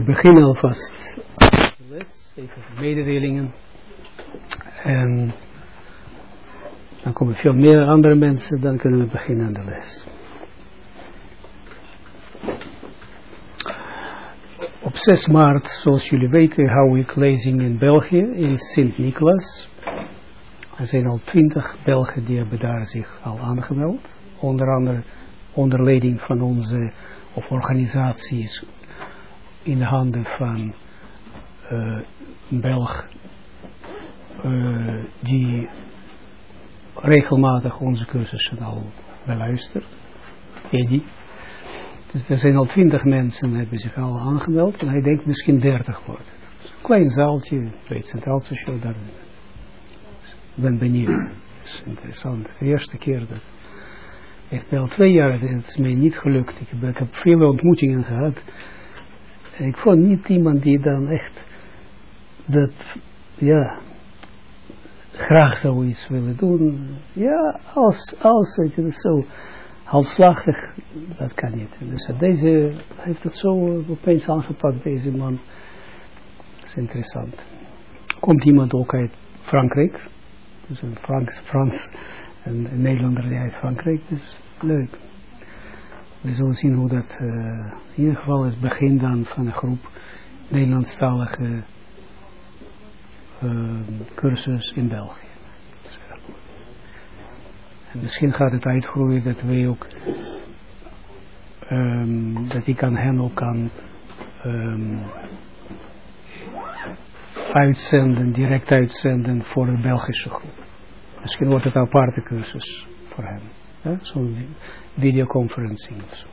We beginnen alvast de les, even mededelingen. En dan komen veel meer andere mensen, dan kunnen we beginnen aan de les. Op 6 maart, zoals jullie weten, hou ik lezing in België, in Sint-Nicolas. Er zijn al twintig Belgen die hebben daar zich al aangemeld. Onder andere onder leiding van onze of organisaties in de handen van uh, een Belg uh, die regelmatig onze cursussen al beluistert. Eddie. Dus er zijn al twintig mensen hebben zich al aangemeld en hij denkt misschien dertig worden. Een klein zaaltje, weet Centraal Station, daar ben benieuwd. Dat is interessant. Het de eerste keer dat ik ben al twee jaar, het is mij niet gelukt. Ik heb, ik heb veel ontmoetingen gehad. Ik vond niet iemand die dan echt dat, ja, graag zou iets willen doen. Ja, als, als, weet je, zo halfslachtig, dat kan niet. Dus deze heeft het zo opeens aangepakt, deze man. Dat is interessant. Komt iemand ook uit Frankrijk, dus een Frans, Frans en een Nederlander die uit Frankrijk, dus leuk. We zullen zien hoe dat, uh, in ieder geval is begin dan van een groep Nederlandstalige uh, cursus in België. En misschien gaat het uitgroeien dat wij ook, um, dat ik aan hen ook kan um, uitzenden, direct uitzenden voor een Belgische groep. Misschien wordt het een aparte cursus voor. Ja? Zo'n videoconferencing of zo.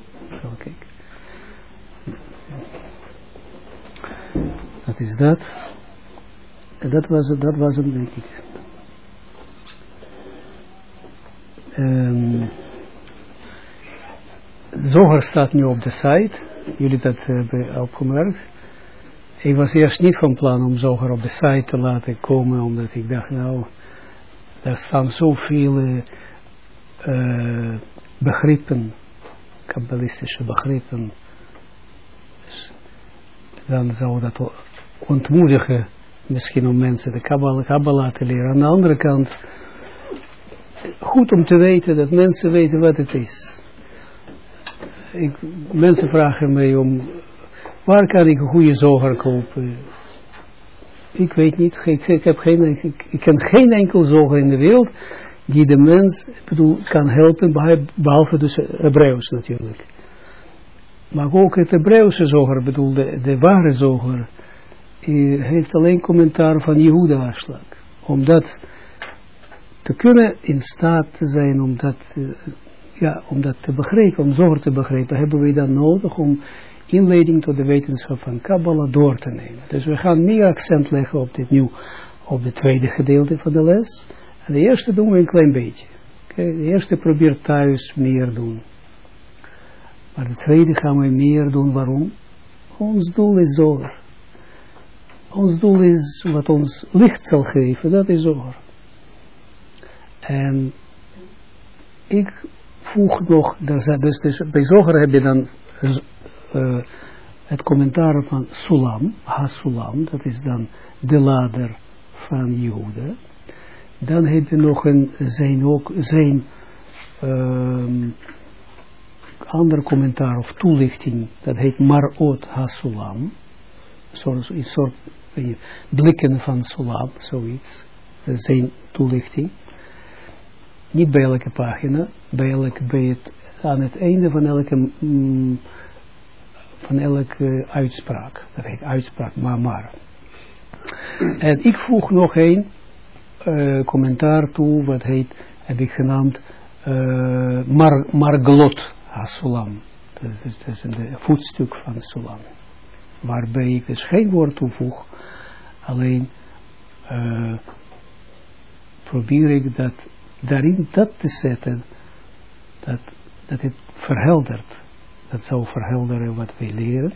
Dat is dat. En dat was het, dat was hem denk ik. Um, Zoger staat nu op de site. Jullie dat hebben opgemerkt. Ik was eerst niet van plan om Zoger op de site te laten komen, omdat ik dacht, nou, daar staan zoveel uh, begrippen, kabbalistische begrippen. Dus dan zou dat ontmoedigen, misschien om mensen de kabbala te leren. Aan de andere kant, goed om te weten dat mensen weten wat het is. Ik, mensen vragen mij om, waar kan ik een goede zoger kopen? Ik weet niet, ik, ik, heb geen, ik, ik ken geen enkel zoger in de wereld die de mens bedoel, kan helpen, behalve dus Hebreeuws natuurlijk. Maar ook het Hebreeuwse zoger, bedoel, de, de ware zoger, heeft alleen commentaar van Jehuda Aslak. Om dat te kunnen in staat te zijn, om dat, uh, ja, om dat te begrijpen, om zoger te begrijpen, hebben we dan nodig om inleiding tot de wetenschap van Kabbalah door te nemen. Dus we gaan meer accent leggen op dit nieuw, op het tweede gedeelte van de les. De eerste doen we een klein beetje. De eerste probeert thuis meer doen. Maar de tweede gaan we meer doen. Waarom? Ons doel is zoger. Ons doel is wat ons licht zal geven. Dat is zoger. En ik voeg nog, dus, dus bij zoger heb je dan uh, het commentaar van Sulam, Ha-Sulam, dat is dan de lader van Jehuda. Dan heb je nog een, zijn, ook, zijn um, ander commentaar of toelichting, dat heet Marot Ha-Sulam. Een soort blikken van Sulam, zoiets. Zijn toelichting. Niet bij elke pagina, bij bij het, aan het einde van elke mm, van elke uitspraak. Dat heet uitspraak, maar maar. En ik voeg nog een uh, commentaar toe, wat heet, heb ik genaamd, uh, Mar, Marglot. Dat is, dat is een voetstuk van Sulam. Waarbij ik dus geen woord toevoeg, alleen probeer ik dat, daarin dat te zetten, dat, dat het verheldert dat zou verhelderen wat wij leren.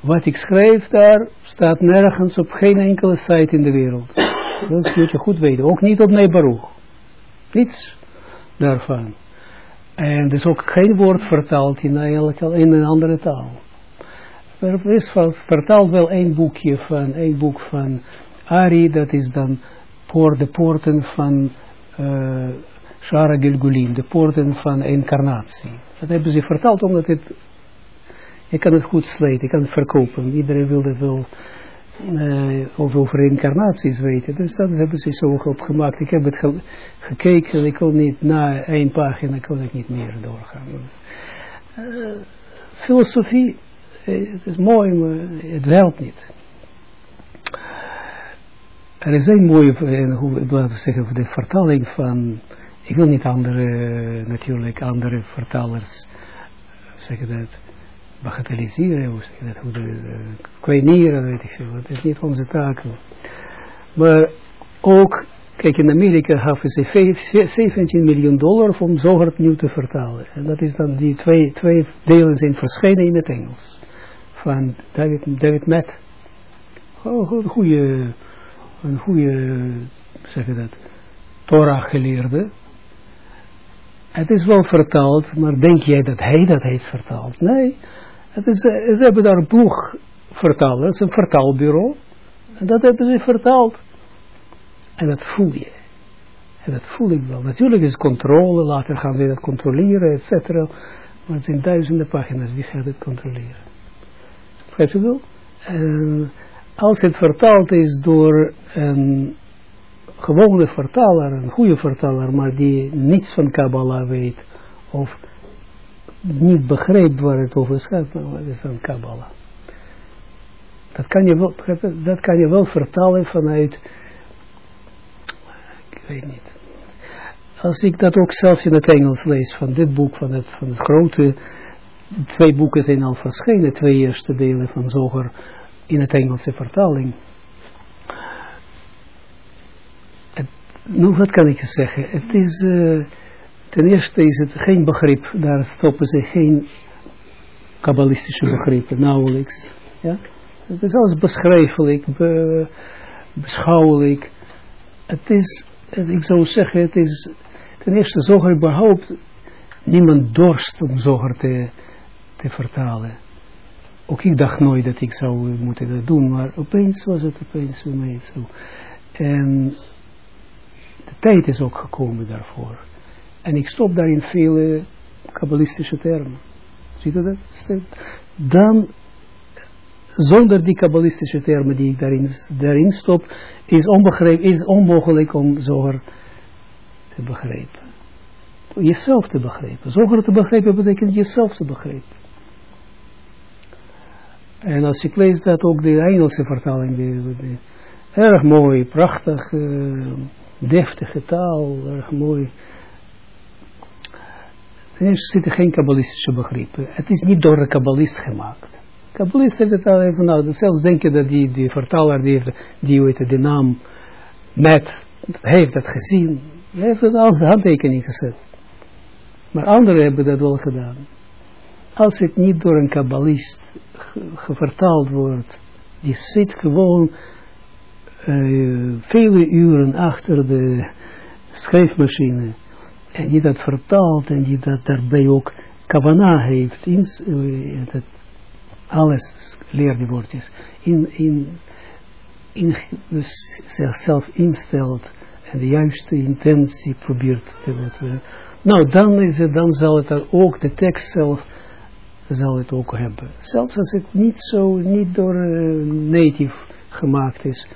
Wat ik schrijf daar, staat nergens op geen enkele site in de wereld. Dat moet je goed weten. Ook niet op Nebaruch. Niets daarvan. En is ook geen woord vertaald in, in een andere taal. Er is vertaald wel één boekje van, één boek van Ari, dat is dan voor de poorten van uh, Shara Gilgulin, de poorten van incarnatie. Dat hebben ze vertaald omdat het, je kan het goed sleten, je kan het verkopen. Iedereen wil het wel uh, over incarnaties weten. Dus dat hebben ze zo opgemaakt. Ik heb het ge gekeken, ik kon niet, na één pagina kon ik niet meer doorgaan. Uh, filosofie, het is mooi, maar het helpt niet. Er is een mooie, laten we zeggen, de vertaling van, ik wil niet andere, natuurlijk andere vertalers, zeggen dat, bagatelliseren, hoe zeg dat, hoe kleineren, weet ik veel, dat is niet onze taak. Maar ook, kijk in Amerika gaven ze 17 miljoen dollar om Zoger opnieuw te vertalen. En dat is dan die twee, twee delen zijn verschenen in het Engels. Van David, David Matt. Oh, goede een goede, zeg je dat, Torah geleerde. Het is wel vertaald, maar denk jij dat hij dat heeft vertaald? Nee, het is, ze hebben daar een ploeg vertaald, het is een vertaalbureau. En dat hebben ze vertaald. En dat voel je. En dat voel ik wel. Natuurlijk is controle, later gaan we dat controleren, et cetera. Maar het zijn duizenden pagina's, wie gaat het controleren? Begrijp je wel? En als het vertaald is door een gewone vertaler, een goede vertaler, maar die niets van Kabbalah weet, of niet begrijpt waar het over gaat, nou, is dan Kabbalah. Dat kan, je wel, dat kan je wel vertalen vanuit, ik weet niet. Als ik dat ook zelfs in het Engels lees, van dit boek, van het, van het grote, twee boeken zijn al verschenen, twee eerste delen van Zoger, in het Engelse vertaling. Nu, wat kan ik zeggen? Het is, uh, ten eerste is het geen begrip, daar stoppen ze geen kabbalistische begrippen, nauwelijks. Ja? Het is alles beschrijfelijk, be, beschouwelijk. Het is, ik zou zeggen, het is ten eerste zoger überhaupt, niemand dorst om zoger te, te vertalen. Ook ik dacht nooit dat ik zou moeten dat doen, maar opeens was het opeens voor mij zo. En de tijd is ook gekomen daarvoor. En ik stop daarin vele kabbalistische termen. Ziet u dat? Dan, zonder die kabbalistische termen die ik daarin, daarin stop, is, is onmogelijk om zoger te begrijpen. Jezelf te begrijpen. Zoger te begrijpen betekent jezelf te begrijpen. En als ik lees dat ook de Engelse vertaling, die, erg mooi, prachtig, uh, deftige taal, erg mooi. Eerste zitten geen kabbalistische begrippen. Het is niet door een kabbalist gemaakt. Kabbalist heeft het al even, nou, zelfs denken dat die, die vertaler, die heeft, die weet de naam met, heeft dat gezien. Hij heeft het al handtekening gezet. Maar anderen hebben dat wel gedaan. Als het niet door een kabbalist vertaald wordt, die zit gewoon uh, vele uren achter de schrijfmachine en die dat vertaalt en die dat daarbij ook kavana heeft, in, uh, dat alles leerde woordjes, in, in, in dus zichzelf instelt en de juiste intentie probeert te doen. Nou, dan, is het, dan zal het ook de tekst zelf zal het ook hebben. Zelfs als het niet zo, niet door uh, native gemaakt is.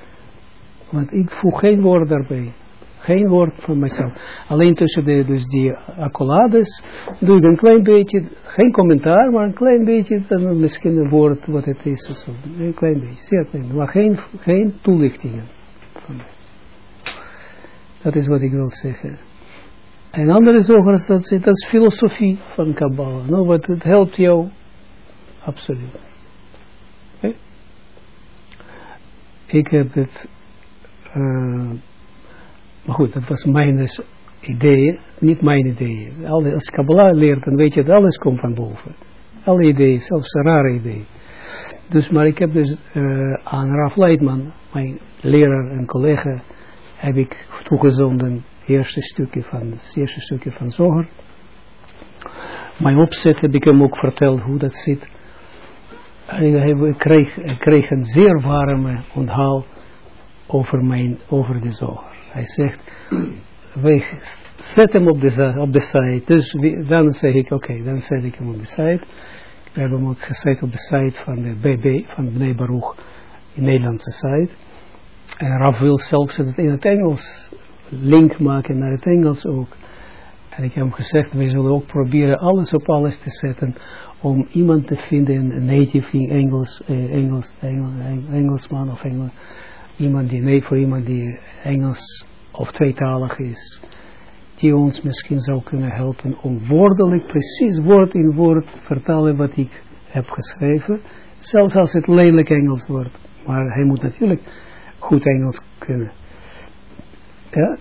Want ik voeg geen woord daarbij. Geen woord van mezelf. Alleen tussen de, dus die accolades doe ik een klein beetje, geen commentaar, maar een klein beetje, dan misschien een woord wat het is. Zo. Een klein beetje, zeer klein, maar geen, geen toelichtingen. Dat is wat ik wil zeggen. En andere zogers, dat, dat is filosofie van Kabbalah. Nou, wat het helpt jou, absoluut. Ik heb het, uh, maar goed, dat was mijn ideeën, niet mijn ideeën. Als Kabbalah leert, dan weet je dat alles komt van boven. Alle ideeën, zelfs rare ideeën. Dus, maar ik heb dus uh, aan Raf Leitman, mijn leraar en collega, heb ik toegezonden eerste stukje van, het eerste stukje van Zoger. mijn opzet heb ik hem ook verteld hoe dat zit. Kreeg, hij kreeg een zeer warme onthaal over, mijn, over de zoger. Hij zegt, wij zet hem op de, op site. Dus dan zeg ik, oké, dan zet ik hem op de site. We hebben hem ook gezet op de site van de BB, van Bnei Baruch, in de Nederlandse site. En Raf wil zelfs het in het Engels link maken naar het Engels ook. En ik heb hem gezegd, we zullen ook proberen alles op alles te zetten om iemand te vinden, een native Engels, eh, Engels, Engels, Engelsman of Engels, iemand die, nee, voor iemand die Engels of tweetalig is, die ons misschien zou kunnen helpen om woordelijk, precies woord in woord vertalen wat ik heb geschreven, zelfs als het lelijk Engels wordt. Maar hij moet natuurlijk goed Engels kunnen. Ja?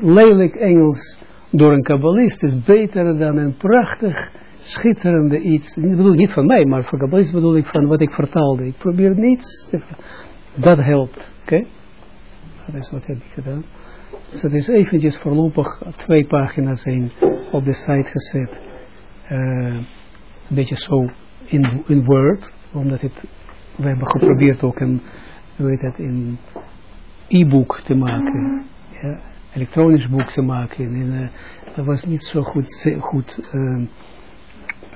Lelijk Engels door een kabbalist is beter dan een prachtig, schitterende iets. Ik bedoel niet van mij, maar voor kabbalist bedoel ik van wat ik vertaalde. Ik probeer niets te Dat helpt. Oké? Dat is wat heb ik gedaan. Dus dat is eventjes voorlopig twee pagina's in op de site gezet. Uh, een beetje zo in, in Word, omdat het, we hebben geprobeerd ook een, weet het, in e-book te maken. Ja, elektronisch boek te maken. En uh, dat was niet zo goed, goed uh,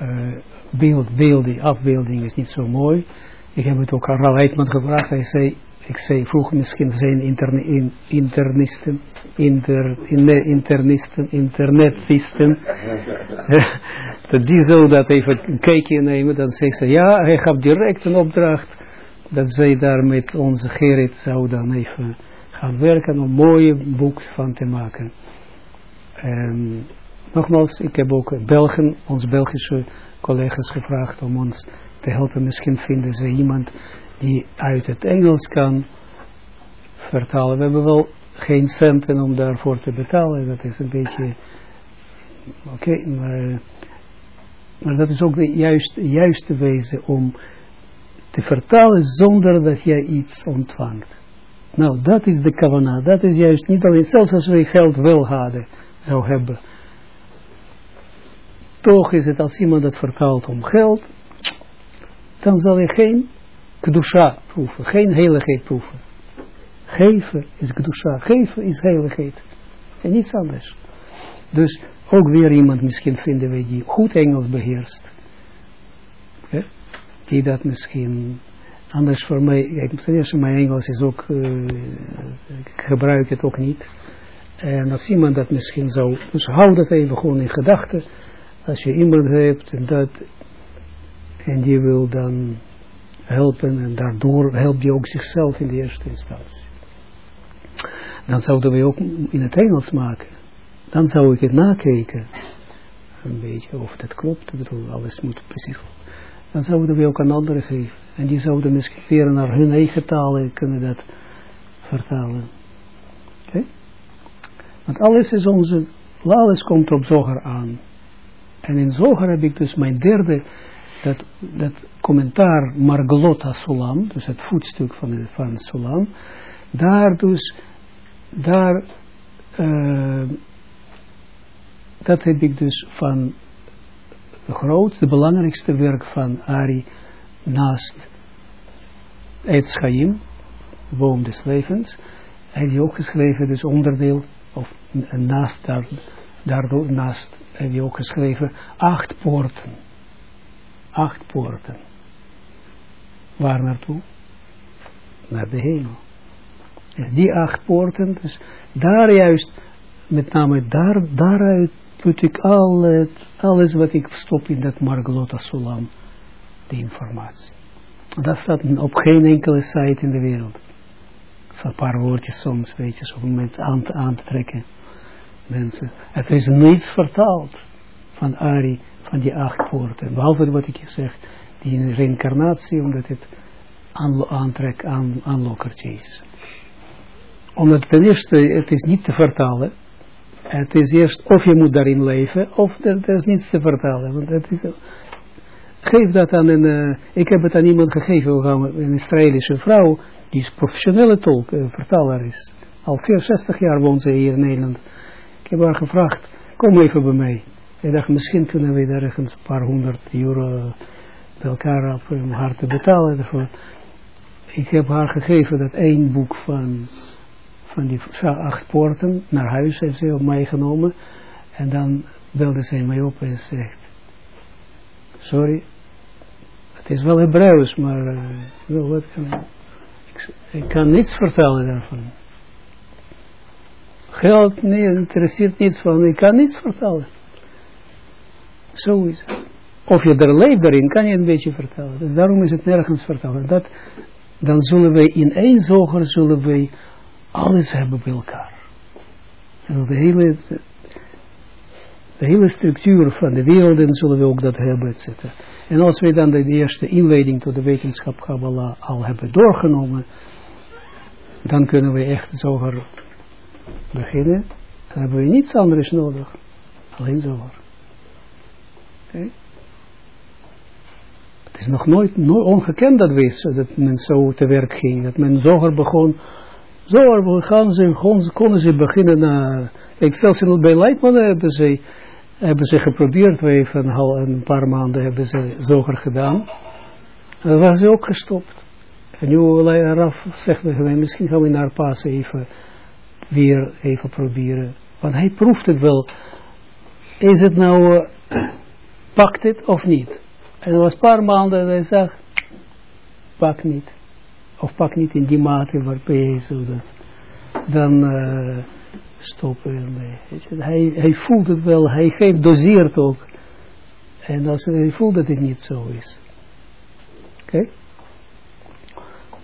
uh, beeld, beelding, afbeelding is niet zo mooi. Ik heb het ook aan Ralf Eijtman gevraagd. Hij zei, ik zei vroeg misschien zijn interne, in, internisten, inter, in, internisten, internetisten. dat die zo dat even een kijkje nemen. Dan zegt ze, ja, hij gaf direct een opdracht. Dat zij daar met onze Gerrit zou dan even gaan werken om mooie boek van te maken. En nogmaals, ik heb ook Belgen, onze Belgische collega's gevraagd om ons te helpen. Misschien vinden ze iemand die uit het Engels kan vertalen. We hebben wel geen centen om daarvoor te betalen. Dat is een beetje... Oké, maar, maar dat is ook de juiste, juiste wijze om te vertalen zonder dat jij iets ontvangt. Nou, dat is de kavana. Dat is juist niet alleen, zelfs als we geld wel hadden, zou hebben. Toch is het als iemand het vertaalt om geld, dan zal je geen kedusha proeven, geen heiligheid proeven. Geven is kedusha, geven is heiligheid. En niets anders. Dus ook weer iemand misschien vinden we die goed Engels beheerst. Die dat misschien Anders voor mij, ik ten eerste mijn Engels is ook, uh, ik gebruik het ook niet. En als iemand dat misschien zou, dus hou dat even gewoon in gedachten. Als je iemand hebt en dat, en die wil dan helpen en daardoor helpt die ook zichzelf in de eerste instantie. Dan zouden we ook in het Engels maken. Dan zou ik het nakijken. Een beetje of dat klopt. Ik bedoel, alles moet precies dan zouden we ook aan anderen geven. En die zouden misschien weer naar hun eigen talen kunnen dat vertalen. Oké? Want alles is onze, alles komt op Zoger aan. En in Zoger heb ik dus mijn derde, dat, dat commentaar Marglota Solam, dus het voetstuk van, van Solam, daar dus, daar, uh, dat heb ik dus van de grootste, belangrijkste werk van Ari naast Het Chaim, Boom des Levens, heeft hij ook geschreven, dus onderdeel, of naast, daar, daardoor naast, heeft hij ook geschreven, acht poorten. Acht poorten. Waar naartoe? Naar de hemel. Dus die acht poorten, dus daar juist, met name daar, daaruit put ik al het, alles wat ik stop in dat Marglota Solam, de informatie. Dat staat op geen enkele site in de wereld. Het zijn een paar woordjes soms, weet je, om mensen aan te, aan te trekken. Mensen. Het is niets vertaald van Ari, van die acht woorden. Behalve wat ik je zeg, die reïncarnatie, omdat het aantrek, aan, aanlokkertje is. Omdat ten eerste, het is niet te vertalen, het is eerst of je moet daarin leven, of er, is niets te vertellen. Want het is, geef dat aan een, uh, ik heb het aan iemand gegeven, een Israëlische vrouw, die is professionele tolk, uh, vertaler is. Al 64 jaar woont ze hier in Nederland. Ik heb haar gevraagd, kom even bij mij. Ik dacht, misschien kunnen we daar ergens een paar honderd euro bij elkaar op om haar te betalen. Ik heb haar gegeven dat één boek van, van die acht poorten naar huis heeft ze op mij genomen. En dan belde zij mij op en zegt, sorry, het is wel Hebreeuws, maar uh, wat kan ik, ik kan niets vertellen daarvan. Geld nee, interesseert niets van, ik kan niets vertellen. Zo is het. Of je er leeft daarin, kan je een beetje vertellen. Dus daarom is het nergens vertellen. Dat, dan zullen wij in één zoger zullen wij alles hebben bij elkaar. De hele, de hele structuur van de wereld zullen we ook dat hebben, etc. En als we dan de eerste inleiding tot de wetenschap Kabbalah al hebben doorgenomen, dan kunnen we echt zoger beginnen. Dan hebben we niets anders nodig. Alleen zoger. Het is nog nooit, nooit ongekend dat, we, dat men zo te werk ging. Dat men zoger begon. Zoger gaan ze, konden ze beginnen na... Ik zelfs bij Leitman hebben ze, hebben ze geprobeerd. Even een paar maanden hebben ze zoger gedaan. En waren ze ook gestopt. En nu Raf zegt me, misschien gaan we naar Pas even weer even proberen. Want hij proeft het wel. Is het nou, uh, pakt het of niet? En er was een paar maanden en hij zegt, pak niet. Of pak niet in die mate waarbij je zo dat. Dan uh, stoppen. Hij, hij voelt het wel, hij geeft, doseert ook. En als hij voelt dat het niet zo is. Oké?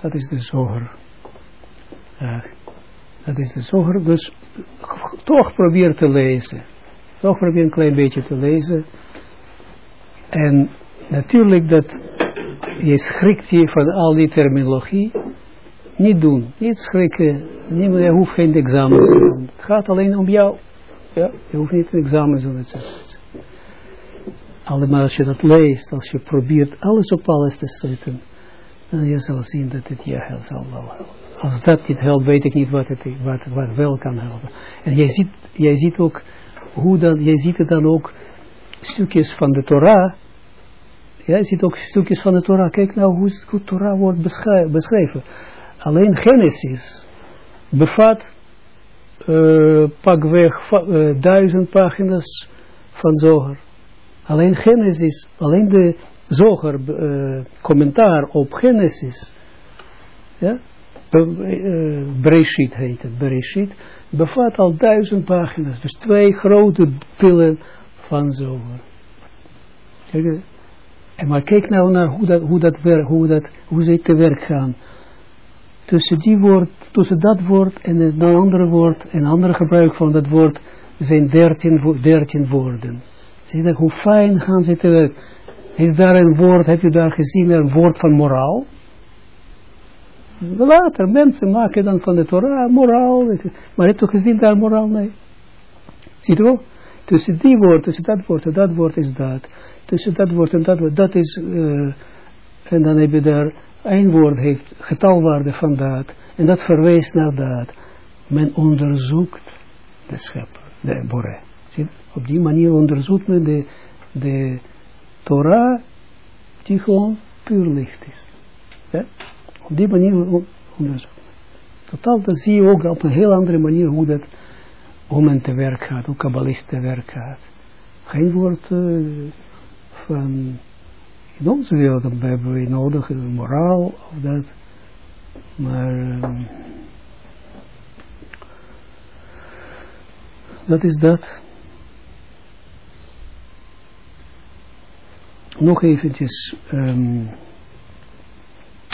Dat is de zoger. Dat is de zoger. Dus toch probeer te lezen. Toch probeer een klein beetje te lezen. En natuurlijk dat je schrikt je van al die terminologie. Niet doen. Niet schrikken. Niet, je hoeft geen examens te doen. Het gaat alleen om jou. Ja, je hoeft niet een examen te doen. Allemaal als je dat leest, als je probeert alles op alles te zetten, dan je zal zien dat het je helpt, zal wel helpen. Als dat niet helpt, weet ik niet wat, het, wat, wat wel kan helpen. En jij ziet, jij ziet ook, hoe dan, jij ziet het dan ook, stukjes van de Torah, ja, je ziet ook stukjes van de Torah, kijk nou hoe de Torah wordt beschreven. Alleen Genesis bevat uh, pakweg uh, duizend pagina's van Zoger. Alleen Genesis, alleen de Zoger uh, commentaar op Genesis, ja, Bereshit heet het, Bereshit, bevat al duizend pagina's, dus twee grote pillen van Zoger. En maar kijk nou naar hoe dat, hoe dat werkt, hoe dat, hoe ze te werk gaan. Tussen die woord, tussen dat woord en een andere woord, en andere gebruik van dat woord, zijn dertien, dertien woorden. Zie je hoe fijn gaan ze te werk. Is daar een woord, heb je daar gezien, een woord van moraal? Later, mensen maken dan van de Torah moraal. Maar heb je gezien daar moraal? Nee. Ziet u wel? Tussen die woord, tussen dat woord en dat woord is dat. Tussen dat woord en dat woord, dat is... Uh, en dan heb je daar één woord heeft getalwaarde van dat. En dat verwijst naar dat. Men onderzoekt de schepper, de. Zie, op die manier onderzoekt men de, de Torah, die gewoon puur licht is. Op die manier onderzoeken. Totaal, dat zie je ook op een heel andere manier hoe dat, hoe men te werk gaat, hoe kabbalist te werk gaat. Geen woord uh, van, in onze wereld hebben we nodig, een moraal of dat, maar uh, dat is dat. Nog eventjes um,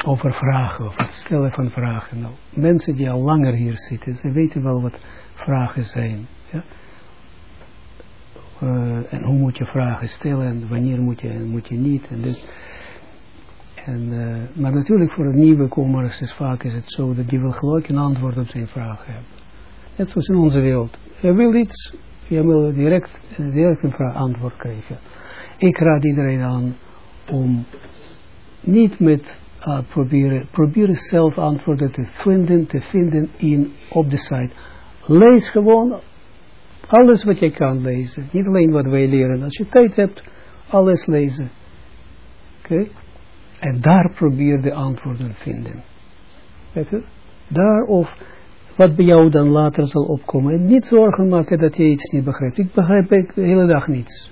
over vragen, over het stellen van vragen. Nou, mensen die al langer hier zitten, ze weten wel wat vragen zijn. Ja? Uh, en hoe moet je vragen stellen en wanneer moet je en moet je niet. En dit. En, uh, maar natuurlijk voor een nieuwe komers is vaak is het zo dat die wil gelijk een antwoord op zijn vraag hebben. Net zoals in onze wereld. Je wil iets, je wil direct, direct een vraag, antwoord krijgen. Ik raad iedereen aan om niet met uh, proberen, proberen zelf antwoorden te vinden, te vinden in, op de site. Lees gewoon Alles wat je kan lezen. Niet alleen wat wij leren. Als je tijd hebt, alles lezen. Oké? En daar probeer de antwoorden vinden. Daar of wat bij jou dan later zal opkomen. En niet zorgen maken dat je iets niet begrijpt. Ik begrijp de hele dag niets.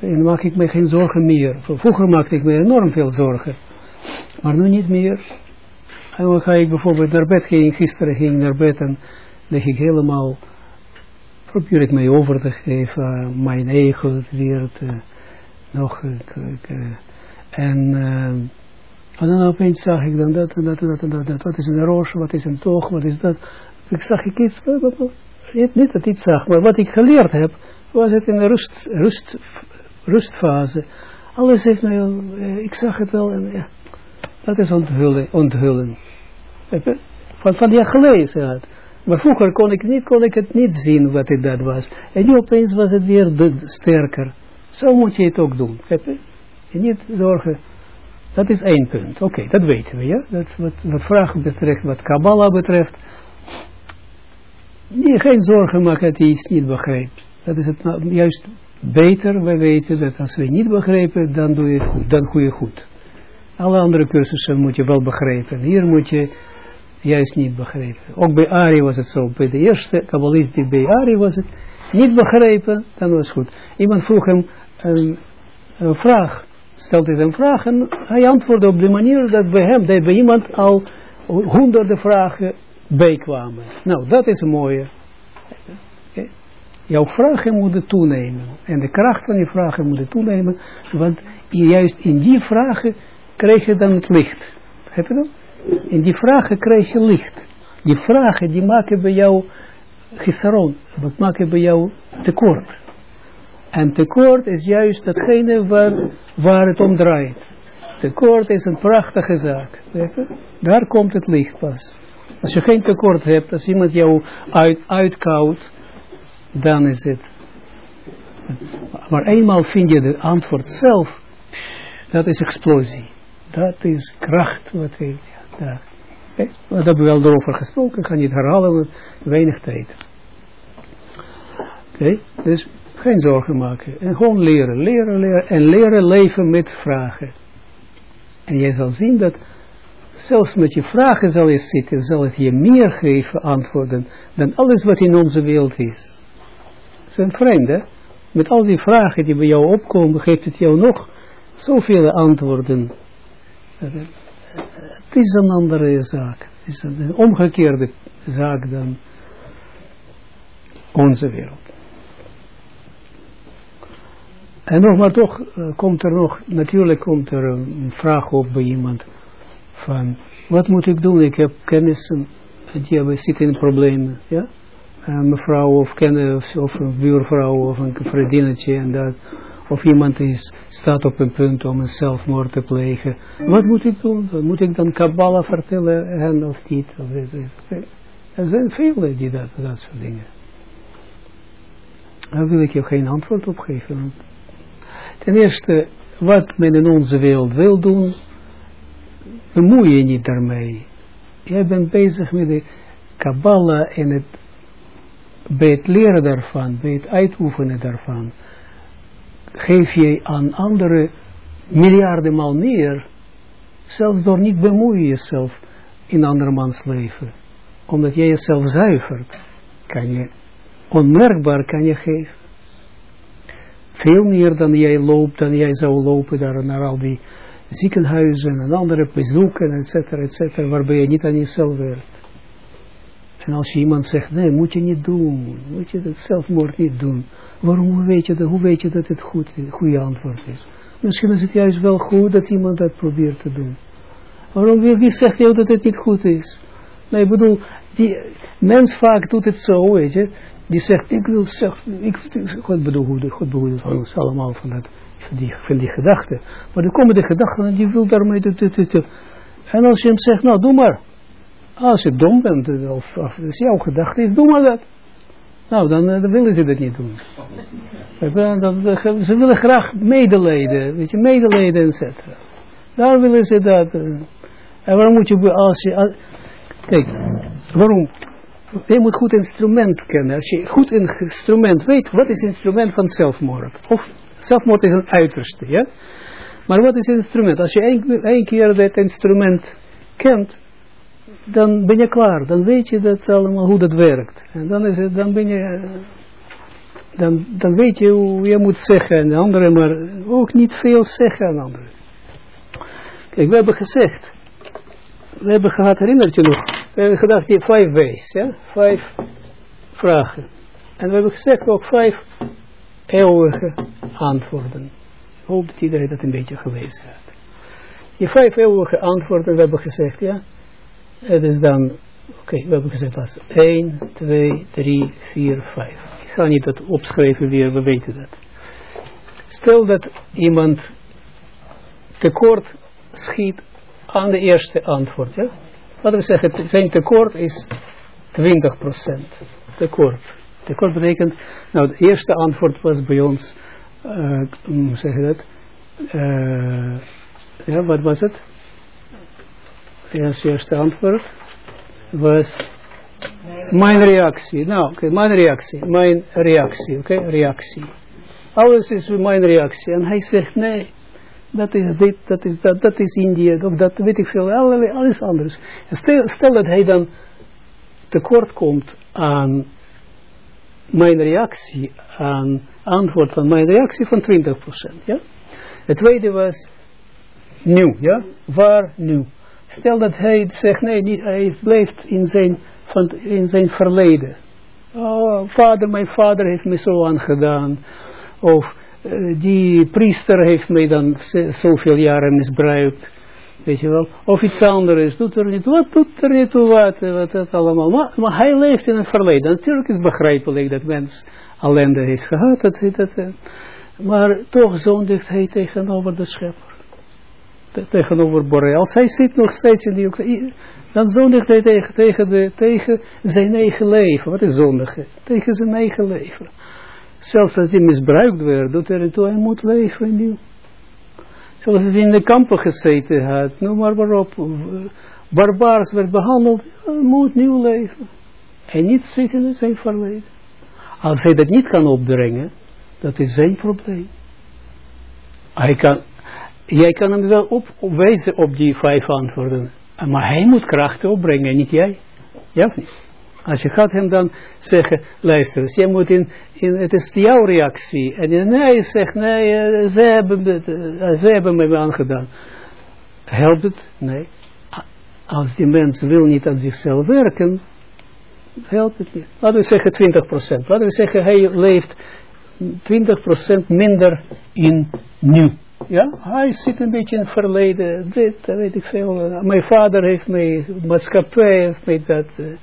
En maak ik me geen zorgen meer. Vroeger maakte ik me enorm veel zorgen. Maar nu niet meer. En dan ga ik bijvoorbeeld naar bed ging. Gisteren ging naar bed en leg ik helemaal... Probeer ik mij over te geven. Mijn ego weer te, nog... en... En dan opeens zag ik dan dat en dat en dat en dat, dat. Wat is een roos, wat is een toog, wat is dat. Ik zag ik iets, niet, niet dat ik iets zag, maar wat ik geleerd heb, was het in de rust, rust, rustfase. Alles heeft mij, ik zag het wel en ja, dat is onthullen. onthullen. Van, van die gelezen had. Maar vroeger kon ik, niet, kon ik het niet zien wat het dat was. En nu opeens was het weer sterker. Zo moet je het ook doen. En niet zorgen dat is één punt. Oké, dat weten we, ja. Dat, wat, wat vragen betreft, wat Kabbalah betreft. Nee, geen zorgen maken dat hij iets niet begrijpt. Dat is het nou juist beter. We weten dat als we niet begrijpen, dan doe je het. Dan doe je goed. Alle andere cursussen moet je wel begrijpen. Hier moet je juist niet begrijpen. Ook bij Ari was het zo. Bij de eerste kabbalist die bij Ari was het niet begrijpen, dan was het goed. Iemand vroeg hem een, vraag stelt hij een vraag en hij antwoordde op de manier dat bij hem, dat bij iemand al honderden vragen bijkwamen. Nou, dat is een mooie. Jouw vragen moeten toenemen. En de kracht van je vragen moeten toenemen, want juist in die vragen krijg je dan het licht. Heb je dat? In die vragen krijg je licht. Die vragen die maken bij jou gisaron, wat maken bij jou tekort. En tekort is juist datgene waar, waar het om draait. Tekort is een prachtige zaak. Daar komt het licht pas. Als je geen tekort hebt, als iemand jou uit, uitkoudt, dan is het. Maar eenmaal vind je de antwoord zelf, dat is explosie. Dat is kracht. Wat ik, daar. We hebben wel erover gesproken, ik ga niet herhalen, weinig tijd. Oké, dus geen zorgen maken. En gewoon leren, leren, leren. En leren leven met vragen. En jij zal zien dat zelfs met je vragen zal je zitten, zal het je meer geven antwoorden dan alles wat in onze wereld is. Het een vreemde. Met al die vragen die bij jou opkomen, geeft het jou nog zoveel antwoorden. Het is een andere zaak. Het is een omgekeerde zaak dan onze wereld. En nog maar toch uh, komt er nog, natuurlijk komt er een vraag op bij iemand van, wat moet ik doen? Ik heb kennissen, die hebben, zitten in problemen, ja? Een mevrouw of kennen, of, of, een buurvrouw of een vriendinnetje en dat. Of iemand is, staat op een punt om een zelfmoord te plegen. Wat moet ik doen? Moet ik dan Kabbalah vertellen of niet? Er zijn vele die dat, soort dingen. Daar wil ik je geen antwoord op geven. Ten eerste, wat men in onze wereld wil doen, bemoei je niet daarmee. Jij bent bezig met de Kabbalah en het, bij het leren daarvan, bij het uitoefenen daarvan, geef je aan anderen miljardenmaal meer, zelfs door niet bemoeien jezelf in andermans leven. Omdat jij jezelf zuivert, kan je, onmerkbaar kan je geven. Veel meer dan jij loopt, dan jij zou lopen daar naar al die ziekenhuizen en andere bezoeken, et cetera, et cetera, waarbij je niet aan jezelf werkt. En als je iemand zegt, nee, moet je niet doen, moet je dat zelfmoord niet doen. Waarom, weet je dat, hoe weet je dat het goed, goede antwoord is? Misschien is het juist wel goed dat iemand dat probeert te doen. Waarom, wie, zegt jou dat het niet goed is? Nee, ik bedoel, die mens vaak doet het zo, weet je die zegt, ik wil zeggen, ik, God bedoelt, God bedoelt ons allemaal van, dat, van, die, van die gedachten. Maar er komen de gedachten en die wil daarmee, te, en als je hem zegt, nou doe maar. Als je dom bent, of, of is jouw gedachte is, doe maar dat. Nou, dan, dan willen ze dat niet doen. Dan, ze willen graag medelijden, weet je, medelijden, et. Daar willen ze dat. En waarom moet je, als je, kijk, waarom? je moet goed instrument kennen. Als je goed instrument weet, wat is instrument van zelfmoord? Of zelfmoord is een uiterste, ja? Maar wat is instrument? Als je één keer dat instrument kent, dan ben je klaar. Dan weet je dat allemaal hoe dat werkt. En dan, is het, dan ben je... Dan, dan weet je hoe je moet zeggen aan de anderen, maar ook niet veel zeggen aan anderen. Kijk, we hebben gezegd, we hebben gehad, herinnert je nog, we hebben gedacht, die vijf ways, ja, vijf vragen. En we hebben gezegd ook vijf eeuwige antwoorden. Ik hoop dat iedereen dat een beetje gelezen heeft. Die vijf eeuwige antwoorden, we hebben gezegd, ja, het is dan, oké, we hebben gezegd als 1, 2, 3, 4, 5. Ik ga niet dat opschrijven weer, we weten dat. Stel dat iemand tekort schiet aan de eerste antwoord. Ja? Laten we zeggen, zijn tekort is 20%. Tekort. Tekort betekent, nou het eerste antwoord was bij ons, uh, hoe zeg je dat? Uh, ja, wat was het? Het eerste antwoord was mijn reactie. Nou, oké, okay, mijn reactie. Mijn reactie, oké, okay? reactie. Alles is mijn reactie. En hij zegt nee dat is dit, dat is dat, dat is India, of dat weet ik veel, alles anders. Stel, stel dat hij dan tekort komt aan mijn reactie, aan antwoord van mijn reactie van 20%. Ja? Het tweede was nieuw, ja? Waar nieuw? Stel dat hij zegt, nee, niet, hij blijft in zijn, van, in zijn verleden. Oh, vader, mijn vader heeft me zo aangedaan. Of uh, die priester heeft mij dan zoveel jaren misbruikt. Weet je wel. Of iets anders. Doet er niet wat, doet er niet toe wat. Wat dat allemaal. Maar, maar, hij leeft in het verleden. Natuurlijk is begrijpelijk dat mens ellende heeft gehad. Dat, uh, maar toch zondigt hij tegenover de schepper. Te, tegenover Boreal. Hij zit nog steeds in die... Dan zondigt hij tegen, tegen, de, tegen zijn eigen leven. Wat is zondigen? Tegen zijn eigen leven. Zelfs als hij misbruikt werd, doet er toe, hij moet leven nieuw. Zoals hij in de kampen gezeten had, noem maar waarop, barbaars werd behandeld, hij moet nieuw leven. En niet zitten in zijn verleden. Als hij dat niet kan opbrengen, dat is zijn probleem. Hij kan, jij kan hem wel op, opwijzen op die vijf antwoorden, maar hij moet krachten opbrengen, niet jij. Ja of niet? Als je gaat hem dan zeggen, luister, je moet in, het is jouw reactie. En je nee, zegt, nee, ze, hebben het, uh, ze hebben me aangedaan. Helpt het? Nee. Als die mens wil niet aan zichzelf werken, helpt het niet. Laten we zeggen 20%. Laten we zeggen, hij leeft 20% minder in nu. Ja, hij zit een beetje in het verleden, dit, weet ik veel. Mijn vader heeft mij, maatschappij heeft mij dat... Uh,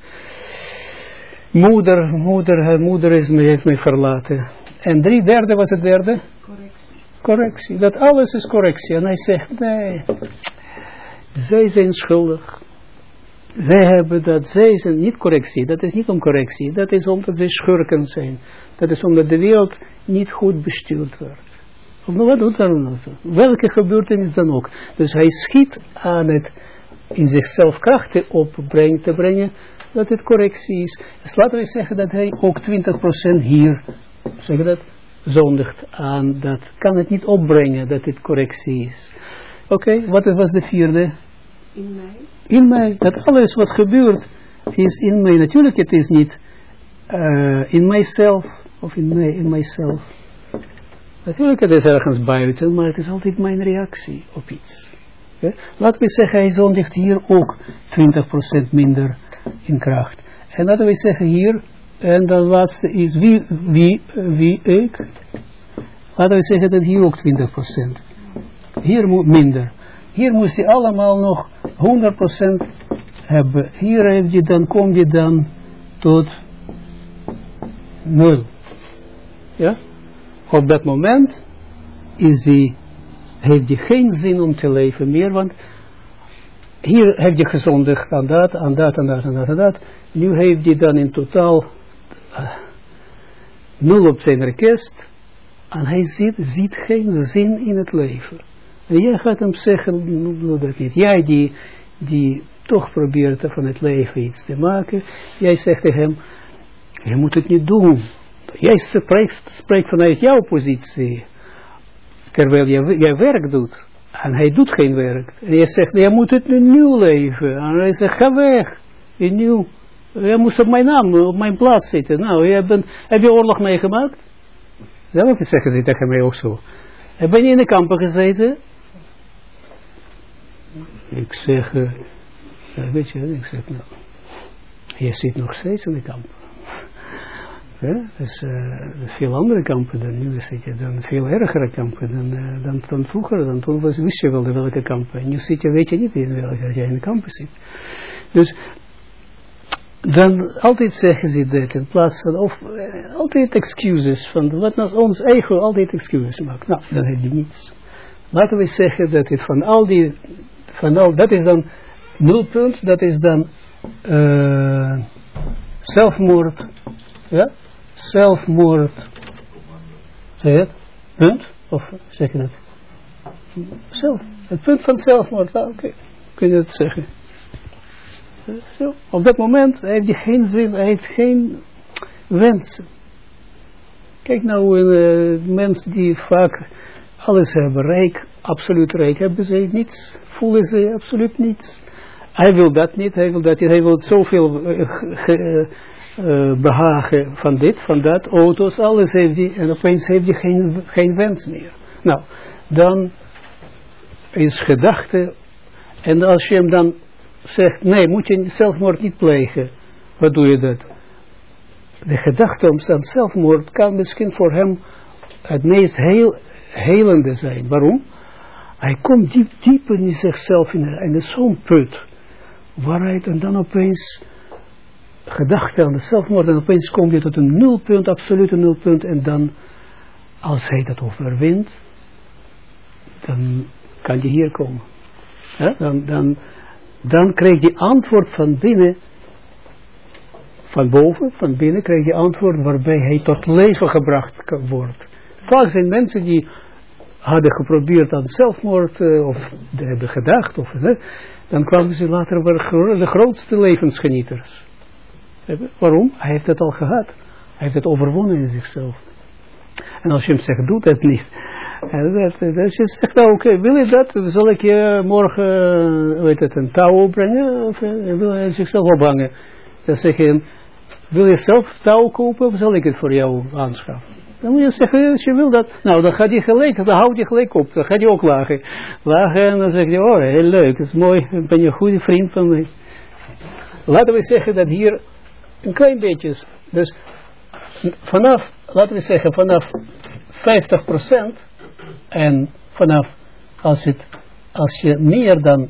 moeder, moeder, moeder is me, heeft mij verlaten. En drie derde was het derde? Correctie. Correctie. Dat alles is correctie. En hij zegt, nee, zij zijn schuldig. Zij hebben dat, zij zijn niet correctie. Dat is niet om correctie. Dat is omdat zij schurken zijn. Dat is omdat de wereld niet goed bestuurd wordt. Wat Welke gebeurtenis dan ook. Dus hij schiet aan het in zichzelf krachten opbrengen te brengen dat het correctie is. Dus laten we zeggen dat hij ook 20% hier, zeg dat, zondigt aan. Dat kan het niet opbrengen dat het correctie is. Oké, wat was de vierde? In mij. In mij. Dat alles wat gebeurt is in mij. Natuurlijk het is niet uh, in mijzelf of in mij, in mijzelf. Natuurlijk het is ergens buiten, maar het is altijd mijn reactie op iets. Laten we zeggen, hij zondigt hier ook 20% minder in kracht. En laten we zeggen hier, en de laatste is wie, wie, wie ik. Laten we zeggen dat hier ook 20%. Hier moet minder. Hier moest je allemaal nog 100% hebben. Hier heb je dan, kom je dan tot 0. Ja? Op dat moment is heeft je geen zin om te leven meer, want hier heb je gezondigd aan dat, aan dat, aan dat, aan dat, aan dat. Nu heeft hij dan in totaal uh, nul op zijn request. En hij ziet, ziet geen zin in het leven. En jij gaat hem zeggen, doe dat niet. Jij die, die toch probeert van het leven iets te maken. Jij zegt tegen hem, je moet het niet doen. Jij spreekt, spreekt vanuit jouw positie. Terwijl jij, jij werk doet. En hij doet geen werk. En je zegt, je moet het nu leven. En hij zegt, ga weg. In nieuw. Jij moest op mijn naam, op mijn plaats zitten. Nou, je heb je oorlog meegemaakt? Dat zeggen ze tegen mij ook zo. Ben je in de kampen gezeten? Ik zeg, weet je, ik zeg, nou, je zit nog steeds in de kampen. Dus uh, veel andere kampen dan nu zit je, dan veel ergere kampen dan, uh, dan, dan vroeger. Dan toen was, wist je wel de welke kampen. En nu zit je, weet je niet in welke jij in de zit. Dus dan altijd zeggen ze dat in plaats van, of uh, altijd excuses, van wat nou ons eigen altijd excuses maakt. Nou, dan heb je niets. Laten we zeggen dat het van al die, van al, dat is dan nulpunt, dat is dan zelfmoord, ja, zelfmoord, zeg je het, punt, of zeg je het, zelf, het punt van zelfmoord, ah, oké, kun je dat zeggen. Zo, op dat moment heeft hij geen zin, hij heeft geen wensen. Kijk nou, uh, mensen die vaak alles hebben, rijk, absoluut rijk, hebben ze niets, voelen ze absoluut niets. Hij wil dat niet, hij wil dat niet, hij wil zoveel uh, uh, behagen van dit, van dat, auto's, alles heeft hij, en opeens heeft hij geen, geen wens meer. Nou, dan is gedachte, en als je hem dan zegt, nee, moet je zelfmoord niet plegen. Wat doe je dat? De gedachte om zelfmoord kan misschien voor hem het meest heel, helende zijn. Waarom? Hij komt diep, diep in zichzelf in, in zo'n put. Waaruit en dan opeens gedachte aan de zelfmoord en opeens kom je tot een nulpunt, absolute nulpunt. En dan, als hij dat overwint, dan kan je hier komen. Dan, dan, dan krijg je antwoord van binnen, van boven, van binnen krijg je antwoord waarbij hij tot leven gebracht wordt. Vaak zijn mensen die hadden geprobeerd aan zelfmoord, uh, of hebben gedacht, of, dan kwamen ze later de grootste levensgenieters. Waarom? Hij heeft het al gehad. Hij heeft het overwonnen in zichzelf. En als je hem zegt, doe dat niet, en dat, zegt, nou oké, wil je dat? Zal ik je morgen, weet het, een touw opbrengen? Of uh, wil je zichzelf ophangen? Dan zeg je wil je zelf touw kopen of zal ik het voor jou aanschaffen? Dan moet je zeggen, als je wil dat, nou dan gaat je gelijk, dan houd je gelijk op, dan gaat je ook lachen. Lachen en dan zeg je, oh heel leuk, dat is mooi, ben je een goede vriend van mij. Laten we zeggen dat hier een klein beetje, dus vanaf, laten we zeggen vanaf 50% en vanaf, als, het, als je meer dan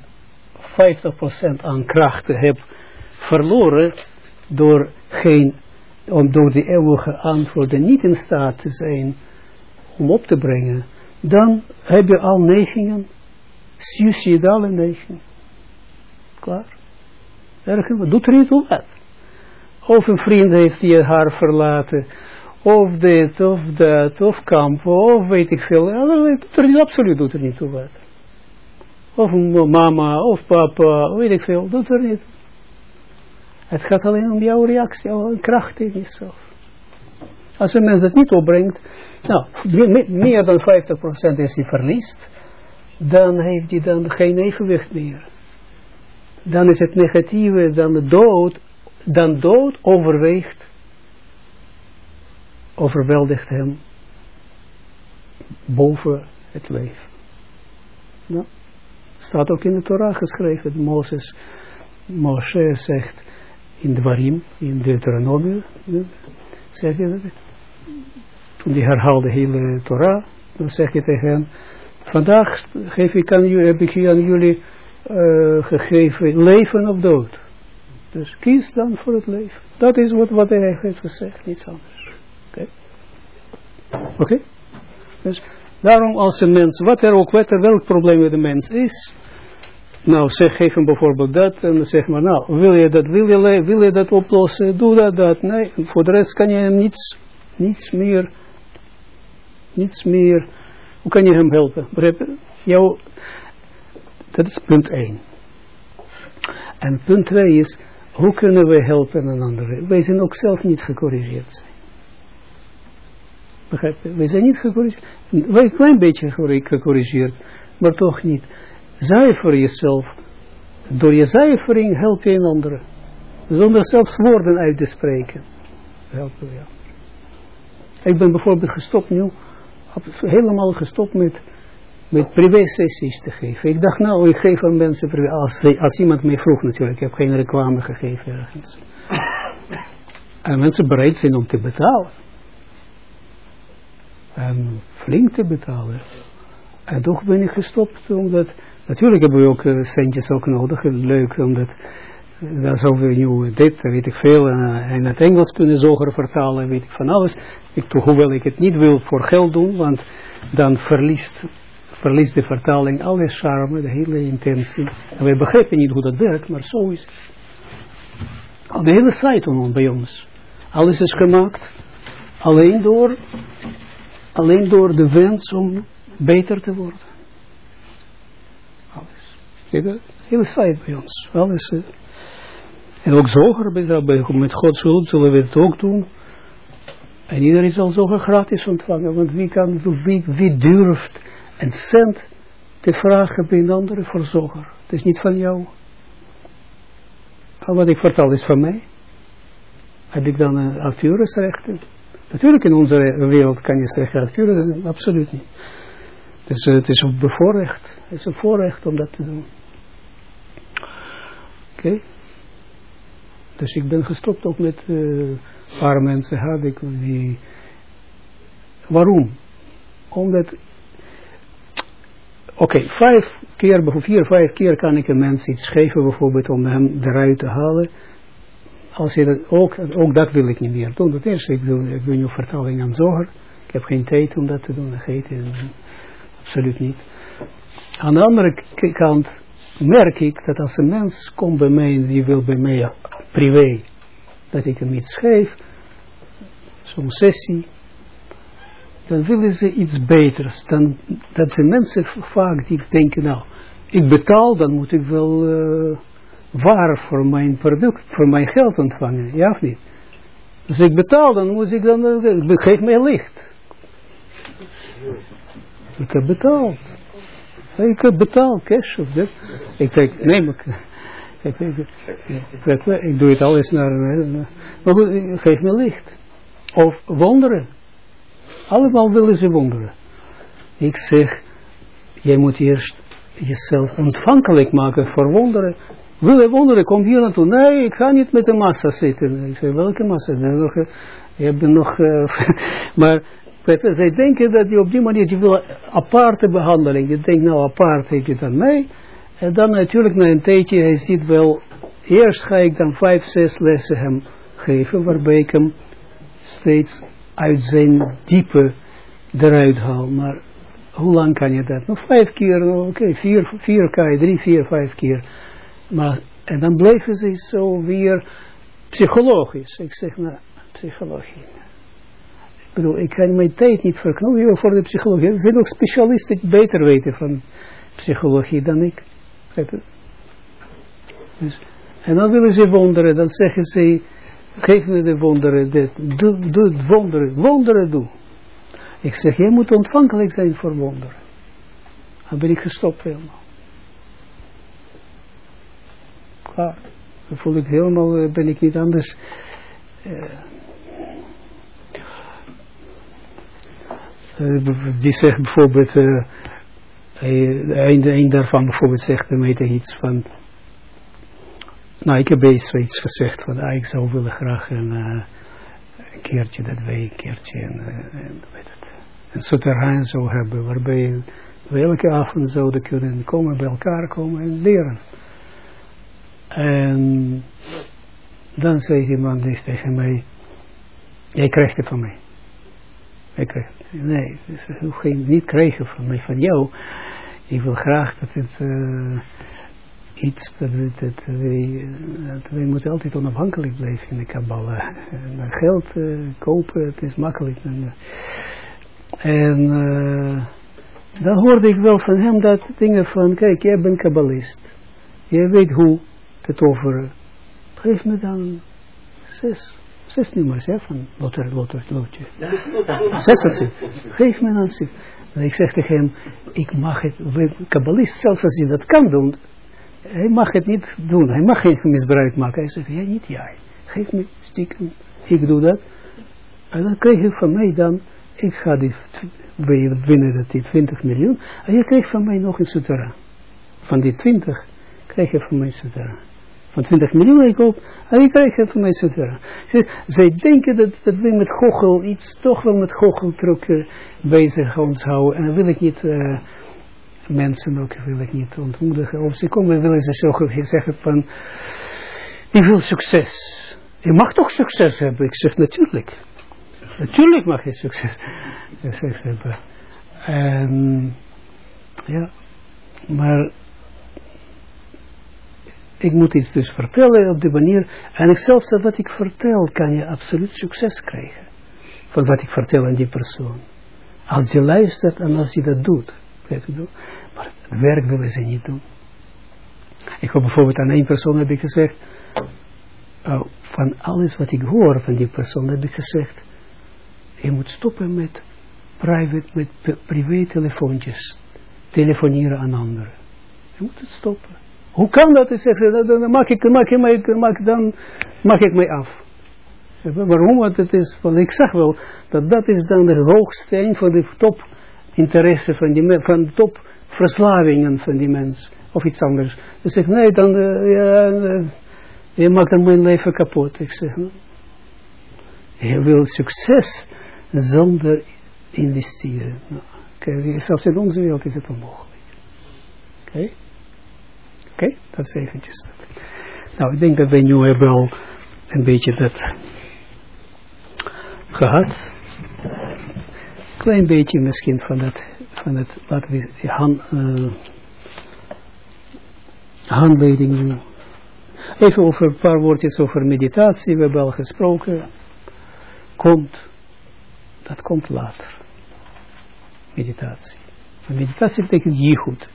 50% aan krachten hebt verloren, door, geen, om door die eeuwige antwoorden niet in staat te zijn om op te brengen, dan heb je al neigingen, suicidale neigingen. Klaar? Ergens, doet er niet toe wat. Of een vriend heeft je haar verlaten, of dit, of dat, of kampen, of weet ik veel. Doet er niet, absoluut doet er niet toe wat. Of mama, of papa, weet ik veel, doet er niet. Het gaat alleen om jouw reactie, jouw kracht in jezelf. Als een mens het niet opbrengt, nou, meer dan 50% is hij verliest, dan heeft hij dan geen evenwicht meer. Dan is het negatieve, dan de dood, dan dood overweegt overweldigt hem boven het leven. Nou, staat ook in de Torah geschreven. Mozes, Moshe zegt in de Warim, in Deuteronomium, zeg je dat? Toen hij herhaalde de hele Torah, dan zeg je tegen hem, vandaag geef ik aan jullie, aan jullie uh, gegeven leven of dood. Dus kies dan voor het leven. Dat is wat, wat hij heeft gezegd, niets anders. Oké? Okay? Dus daarom als een mens, wat er ook, wat welk probleem met de mens is, nou zeg, geef hem bijvoorbeeld dat en zeg maar, nou, wil je dat, wil je, wil je dat oplossen, doe dat, dat, nee, voor de rest kan je hem niets, niets meer, niets meer, hoe kan je hem helpen? Jou, dat is punt 1. En punt twee is, hoe kunnen we helpen een ander? Wij zijn ook zelf niet gecorrigeerd. Begrijp je? Wij zijn niet gecorrigeerd. Wij een klein beetje gecorrigeerd, maar toch niet. Zuiver jezelf. Door je zuivering help je een ander. Zonder zelfs woorden uit te spreken. Helpen we Ik ben bijvoorbeeld gestopt nu, helemaal gestopt met, met privé-sessies te geven. Ik dacht nou, ik geef aan mensen privé, als, als iemand mij vroeg natuurlijk, ik heb geen reclame gegeven ergens. En mensen bereid zijn om te betalen. En flink te betalen. En toch ben ik gestopt, omdat, natuurlijk hebben we ook uh, centjes ook nodig, leuk, omdat dan zouden we nu dit, weet ik veel, uh, in het Engels kunnen zoger vertalen, weet ik van alles. Ik, hoewel ik het niet wil voor geld doen, want dan verliest, verliest de vertaling alle charme, de hele intentie. En wij begrijpen niet hoe dat werkt, maar zo is het. De hele site bij ons. Alles is gemaakt alleen door, alleen door de wens om beter te worden. Alles. Zie je Hele site bij ons. Alles. Uh, en ook zoger, met Gods hulp zullen we het ook doen. En iedereen zal zoger gratis ontvangen. Want wie, kan, wie, wie durft een cent te vragen bij een andere voor zoger? Het is niet van jou. Al wat ik vertel is van mij. Heb ik dan een auteursrechten? Natuurlijk in onze wereld kan je zeggen auteuren, absoluut niet. Dus uh, het is een bevoorrecht. Het is een voorrecht om dat te doen. Oké. Dus ik ben gestopt ook met uh, een paar mensen had ik die... Waarom? Omdat... Oké, vijf keer, vier, vijf keer kan ik een mens iets geven, bijvoorbeeld om hem eruit te halen. Als je dat ook, ook dat wil ik niet meer doen. Dat eerste, ik doe, ik doe nu vertaling aan zoger. Ik heb geen tijd om dat te doen, dat absoluut niet. Aan de andere kant merk ik dat als een mens komt bij mij en die wil bij mij privé, dat ik hem iets geef, zo'n sessie, dan willen ze iets beters. Dan, dat zijn mensen vaak die denken, nou, ik betaal, dan moet ik wel uh, waar voor mijn product, voor mijn geld ontvangen, ja of niet? Als ik betaal, dan moet ik dan, uh, geef mij licht. Ik heb betaald. Ik heb betaald, cash of dit. Ik denk, nee, maar ik, ik, ik, ik, doe het alles naar, maar goed, geef me licht. Of wonderen. Allemaal willen ze wonderen. Ik zeg, jij moet eerst jezelf ontvankelijk maken voor wonderen. Wil je wonderen, kom hier naartoe. Nee, ik ga niet met de massa zitten. Ik zeg, welke massa? Je hebt nog, uh, maar zij denken dat je op die manier, je wil aparte behandeling. Je denkt nou apart, heb je dan mee. En dan natuurlijk na een tijdje, hij ziet wel, eerst ga ik dan vijf, zes lessen hem geven, waarbij ik hem steeds uit zijn diepe eruit haal. Maar hoe lang kan je dat? Nog vijf keer, oké, vier, vier je, drie, vier, vijf keer. Maar, en dan blijven ze zo weer psychologisch. Ik zeg, nou, psychologie. Ik bedoel, ik kan mijn tijd niet verknoeien voor de psychologie. Er zijn ook specialisten die beter weten van psychologie dan ik. Dus, en dan willen ze wonderen, dan zeggen ze, geef me de wonderen, dit, doe, wonderen, wonderen doe. Ik zeg, jij moet ontvankelijk zijn voor wonderen. Dan ben ik gestopt helemaal. Klaar. Dan voel ik helemaal, eh, ben ik niet anders. Uh, die zegt bijvoorbeeld, uh, een, een daarvan bijvoorbeeld zegt de meter iets van, nou ik heb eens zoiets gezegd van, ah, ik zou willen graag een, een keertje dat wij een keertje een, een, het, een souterrain zo hebben, waarbij we elke avond zouden kunnen komen, bij elkaar komen en leren. En dan zei iemand eens tegen mij, jij krijgt het van mij. Ik krijg, nee, dus, hoef je niet krijgen van mij, van jou. Ik wil graag dat het iets, dat, het, dat, wij, dat moeten altijd onafhankelijk blijven in de Kabbalah. Uh, geld uh, kopen, het is makkelijk. En, en dan hoorde ik wel van hem dat dingen van, kijk, jij bent kabbalist. Jij weet hoe te toveren, geef me dan zes, zes nummers hè, van loter, loter, loter. Zes Geef me dan zes. En ik zeg tegen hem, ik mag het, kabbalist zelfs als hij dat kan doen, hij mag het niet doen, hij mag geen misbruik maken. Hij zegt, ja niet jij, geef me stiekem, ik doe dat. En dan krijg je van mij dan, ik ga die, winnen dat die 20 miljoen, en je krijgt van mij nog een souterrain. Van die 20 krijg je van mij souterrain. Van 20 miljoen ik op, en je krijgt het van mij souterrain. Zij denken dat, dat we met Google iets, toch wel met trucken bezig ons houden. En dan wil ik niet... Uh, mensen ook wil ik niet ontmoedigen. Of ze komen willen ze zo zeggen van, ik wil succes. Je mag toch succes hebben? Ik zeg natuurlijk. Natuurlijk mag je succes, hebben. En, ja, maar ik moet iets dus vertellen op die manier. En ik zelfs wat ik vertel, kan je absoluut succes krijgen. Van wat ik vertel aan die persoon. Als je luistert en als je dat doet. Maar werk willen ze niet doen. Ik heb bijvoorbeeld aan één persoon heb ik gezegd. Oh, van alles wat ik hoor van die persoon heb ik gezegd. Je moet stoppen met private, met privé telefoontjes. Telefoneren aan anderen. Je moet het stoppen. Hoe kan dat? Ik zeg, dan maak ik, maak ik, maak, maak, dan maak ik mij af. Waarom? Want het is, want ik zeg wel, dat dat is dan de hoogste, een van de top interesse van die van de top verslavingen van die mens. Of iets anders. Dus ik zeg, nee, dan, uh, ja, uh, je maakt dan mijn leven kapot. Ik zeg, nou, je wil succes zonder investeren. Nou, zelfs in onze wereld is het onmogelijk. Oké? Oké, dat is eventjes. Nou, ik denk dat wij nu hebben al een beetje dat gehad. Klein beetje misschien van dat, van het, laten we die hand, uh, handleiding Even over een paar woordjes over meditatie, we hebben al gesproken. Komt, dat komt later. Meditatie. Meditatie betekent goed.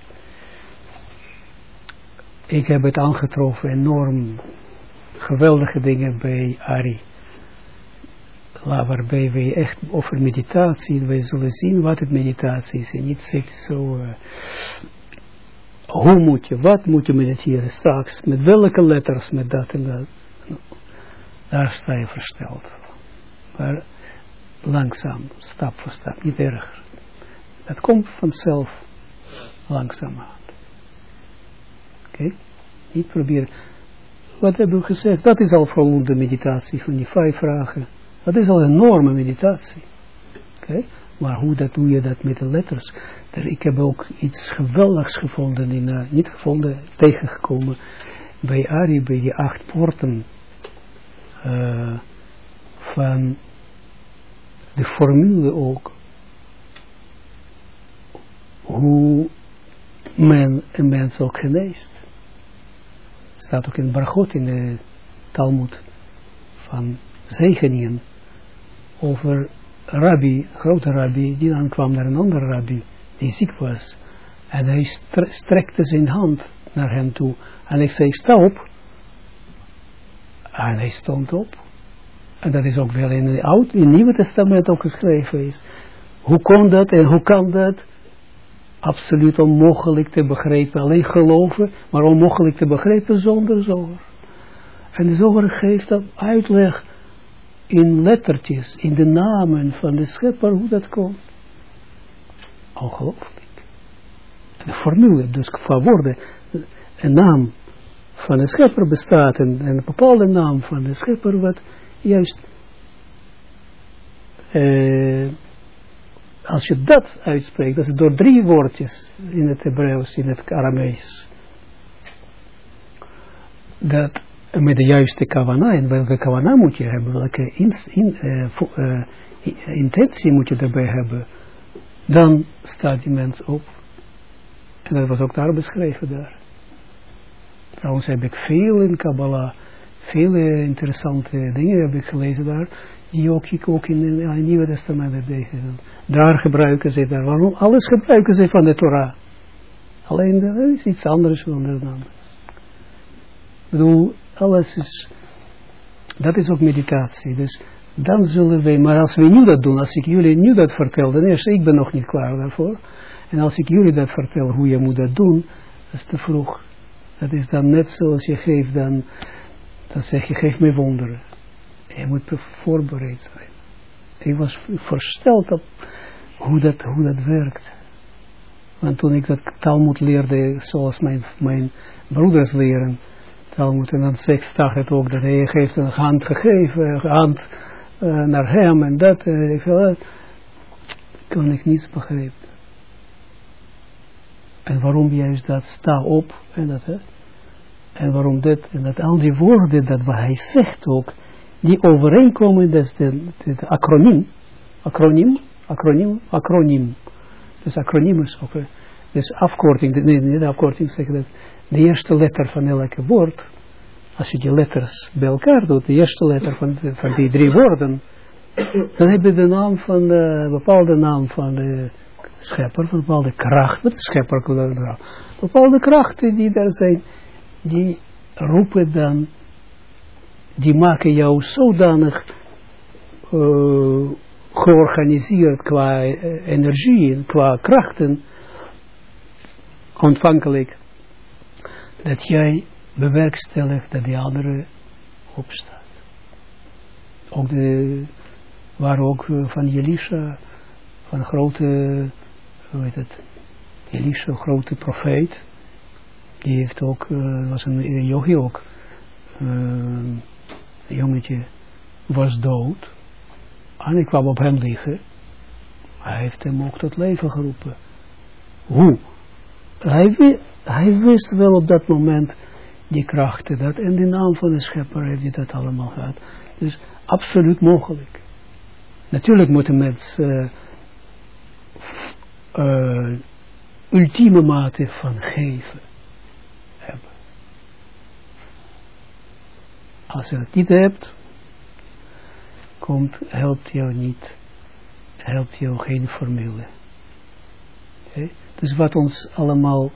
Ik heb het aangetroffen, enorm geweldige dingen bij Ari. Waarbij wij echt over meditatie, wij zullen zien wat het meditatie is. En niet zo uh, hoe moet je, wat moet je mediteren straks, met welke letters, met dat en dat. Daar sta je versteld. Maar langzaam, stap voor stap, niet erger. Dat komt vanzelf langzaam. Oké? Niet proberen. Wat hebben we gezegd? Dat is al voldoende meditatie van die vijf vragen. Dat is al een enorme meditatie. Oké? Maar hoe dat doe je dat met de letters? ik heb ook iets geweldigs gevonden, in, uh, niet gevonden, tegengekomen bij Ari, bij die acht poorten uh, van de formule ook. Hoe men een mens ook geneest. staat ook in Bargot in de Talmud van zegeningen over rabbi, grote rabbi, die dan kwam naar een andere rabbi, die ziek was. En hij strekte zijn hand naar hem toe. En ik zei, sta op. En hij stond op. En dat is ook wel in het, Oud, in het Nieuwe Testament ook geschreven is. Hoe kon dat en hoe kan dat? Absoluut onmogelijk te begrijpen. Alleen geloven, maar onmogelijk te begrijpen zonder zoger. En de zoger geeft dat uitleg in lettertjes, in de namen van de schepper, hoe dat komt. Ongelooflijk. De formule, dus qua woorden, een naam van de schepper bestaat en een bepaalde naam van de schepper wat juist eh, als je dat uitspreekt, dat is door drie woordjes in het Hebreeuws, in het Aramees, dat met de juiste kavana, en welke kavana moet je hebben, welke in, in, intentie moet je daarbij hebben, dan staat die mens op. En dat was ook daar beschreven daar. Trouwens heb ik veel in Kabbalah, vele interessante dingen heb ik gelezen daar, die ook, ik ook in het Nieuwe Testament heb tegengekomen. Daar gebruiken ze daar, waarom? Alles gebruiken ze van de Torah. Alleen dat is iets anders dan de ander. bedoel, alles is, dat is ook meditatie. Dus dan zullen wij, maar als we nu dat doen, als ik jullie nu dat vertel, dan eerst, ik ben nog niet klaar daarvoor. En als ik jullie dat vertel, hoe je moet dat doen, dat is te vroeg. Dat is dan net zoals je geeft dan, dan zeg je, geef me wonderen. Je moet voorbereid zijn. Ik was versteld op hoe dat, hoe dat werkt. Want toen ik dat Talmud leerde, zoals mijn, mijn broeders leren, Talmud, en dan zegt het ook, dat hij heeft een hand gegeven, hand uh, naar hem en dat, en ik veel, kon ik niets begrijpen. En waarom juist dat sta op en dat, hè? En waarom dit en dat, al die woorden dat wat hij zegt ook, die overeenkomen, dat is de acroniem, acroniem, acroniem, acroniem. Dus acroniem is ook, dus afkorting, nee, niet afkorting zeggen dat, de eerste letter van elke woord, als je die letters bij elkaar doet, de eerste letter van, van die drie woorden, dan heb je de naam van, de bepaalde naam van de schepper, van bepaalde kracht, wat de schepper, bepaalde krachten die daar zijn, die roepen dan, die maken jou zodanig uh, georganiseerd qua uh, energie, qua krachten, ontvankelijk, dat jij bewerkstelligt dat die andere opstaat. Ook de, waar ook uh, van Elisha, van grote, hoe heet het, Elisha, grote profeet, die heeft ook, uh, was een yogi ook, uh, een jongetje was dood, en ik kwam op hem liggen, hij heeft hem ook tot leven geroepen. Hoe? Hij, hij wist wel op dat moment die krachten, dat in de naam van de schepper heeft hij dat allemaal gehad. Dus absoluut mogelijk. Natuurlijk moet een mens uh, uh, ultieme mate van geven hebben. Als je dat niet hebt, komt, helpt jou niet, helpt jou geen formule. Dus wat ons allemaal,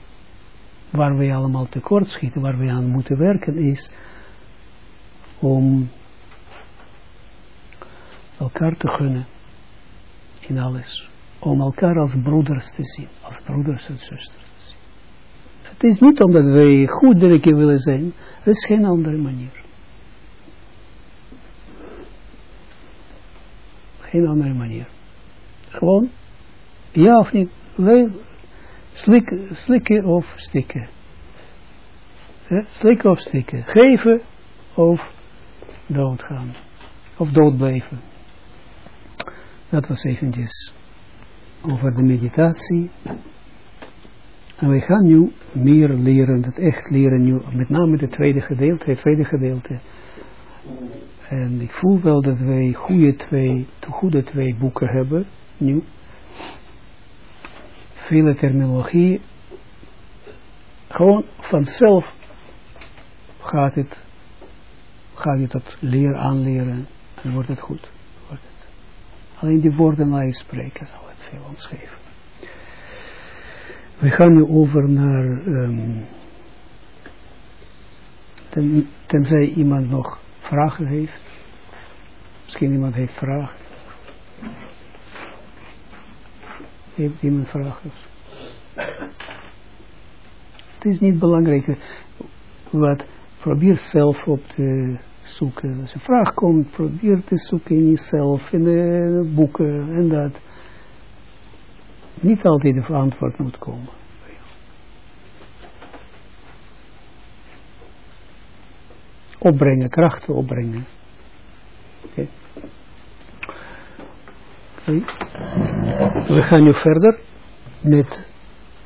waar wij allemaal tekort schieten, waar wij aan moeten werken, is om elkaar te gunnen in alles. Om elkaar als broeders te zien, als broeders en zusters te zien. Het is niet omdat wij goed willen zijn, het is geen andere manier. Geen andere manier. Gewoon, ja of niet, wij Slik, slikken of stikken. Slikken of stikken. Geven of doodgaan. Of doodblijven. Dat was eventjes over de meditatie. En we gaan nu meer leren, dat echt leren nu, met name het tweede gedeelte, het tweede gedeelte. En ik voel wel dat wij goede twee, goede twee boeken hebben, nu vele terminologie, gewoon vanzelf gaat het, ga je dat leer aanleren en wordt het goed. Wordt het. Alleen die woorden waar je spreken zal het veel ons geven. We gaan nu over naar, um, ten, tenzij iemand nog vragen heeft. Misschien iemand heeft vragen. Heeft iemand? Het is niet belangrijk. Wat, probeer zelf op te zoeken. Als een vraag komt, probeer te zoeken in jezelf, in de boeken en dat. Niet altijd de antwoord moet komen. Opbrengen, krachten opbrengen. Oké. Okay. We gaan nu verder met,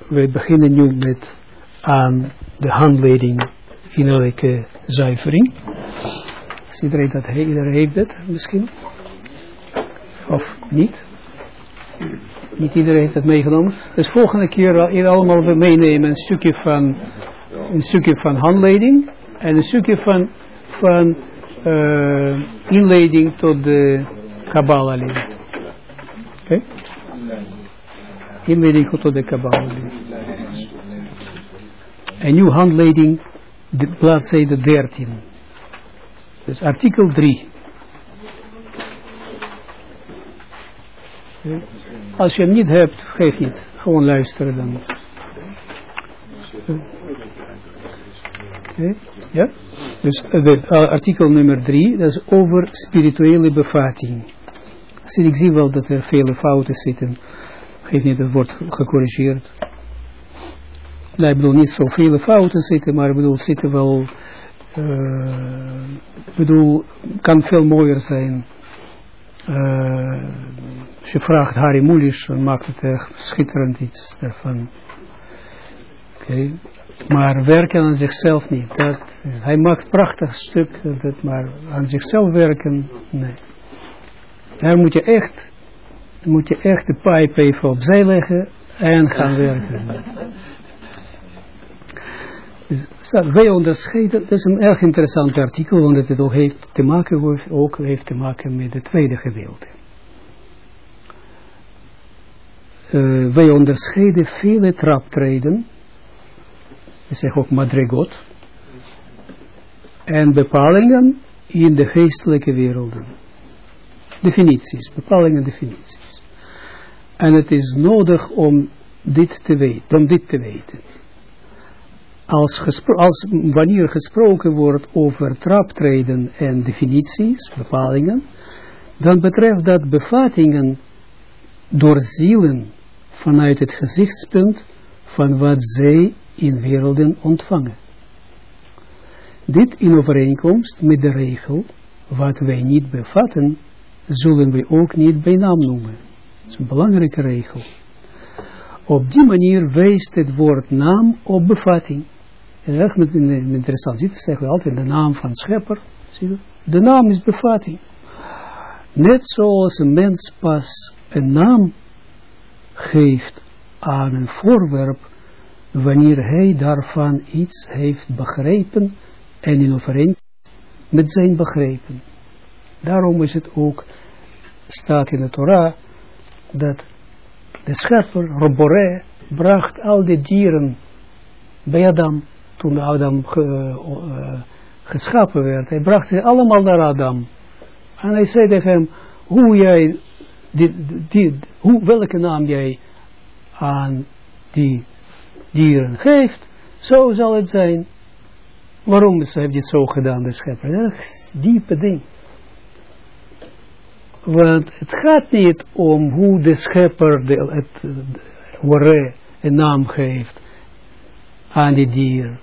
we beginnen nu met aan de handleiding innerlijke zuivering. Is iedereen dat, iedereen heeft het misschien? Of niet? Niet iedereen heeft het meegenomen. Dus volgende keer allemaal meenemen een stukje van, een stukje van handleiding en een stukje van, van uh, inleiding tot de Kabbalah. Oké? Okay? Inleiding tot de Kabbalah. Een nieuwe handleiding de bladzijde 13. Dus artikel 3. Als je hem niet hebt, geef niet. Gewoon luisteren dan. Okay. Ja? Dus uh, artikel nummer 3, dat is over spirituele bevatting. Ik zie wel dat er vele fouten zitten. Geef niet, dat wordt gecorrigeerd. Nee, ik bedoel niet zoveel fouten zitten, maar ik bedoel zitten wel, uh, ik bedoel, kan veel mooier zijn. Uh, als je vraagt Harry Mulisch, dan maakt het echt schitterend iets ervan. Oké. Maar werken aan zichzelf niet. Dat, hij maakt prachtig stuk, dat, maar aan zichzelf werken, nee. Daar moet je echt, moet je echt de pijp even opzij leggen en gaan werken. Dus, wij onderscheiden, dat is een erg interessant artikel, want het ook heeft te maken, ook heeft te maken met het tweede gedeelte. Uh, wij onderscheiden vele traptreden, ik zeg ook madrigot, en bepalingen in de geestelijke werelden. Definities, bepalingen definities. En het is nodig om dit te weten, om dit te weten als, als wanneer gesproken wordt over traptreden en definities, bepalingen, dan betreft dat bevattingen door zielen vanuit het gezichtspunt van wat zij in werelden ontvangen. Dit in overeenkomst met de regel, wat wij niet bevatten, zullen wij ook niet bij naam noemen. Dat is een belangrijke regel. Op die manier wijst het woord naam op bevatting. En met, interessant. Ziet, zeggen we altijd de naam van schepper. Zie? De naam is bevatting. Net zoals een mens pas een naam geeft aan een voorwerp, wanneer hij daarvan iets heeft begrepen en in overeenkomst met zijn begrepen. Daarom is het ook, staat in de Torah, dat de schepper, Robore, bracht al die dieren bij Adam toen Adam ge, uh, geschapen werd, hij bracht ze allemaal naar Adam. En hij zei tegen hem, hoe jij, die, die, hoe, welke naam jij aan die dieren geeft, zo zal het zijn. Waarom heeft hij dit zo gedaan, de schepper? Dat is diepe ding. Want het gaat niet om hoe de schepper de, het, een naam geeft aan die dier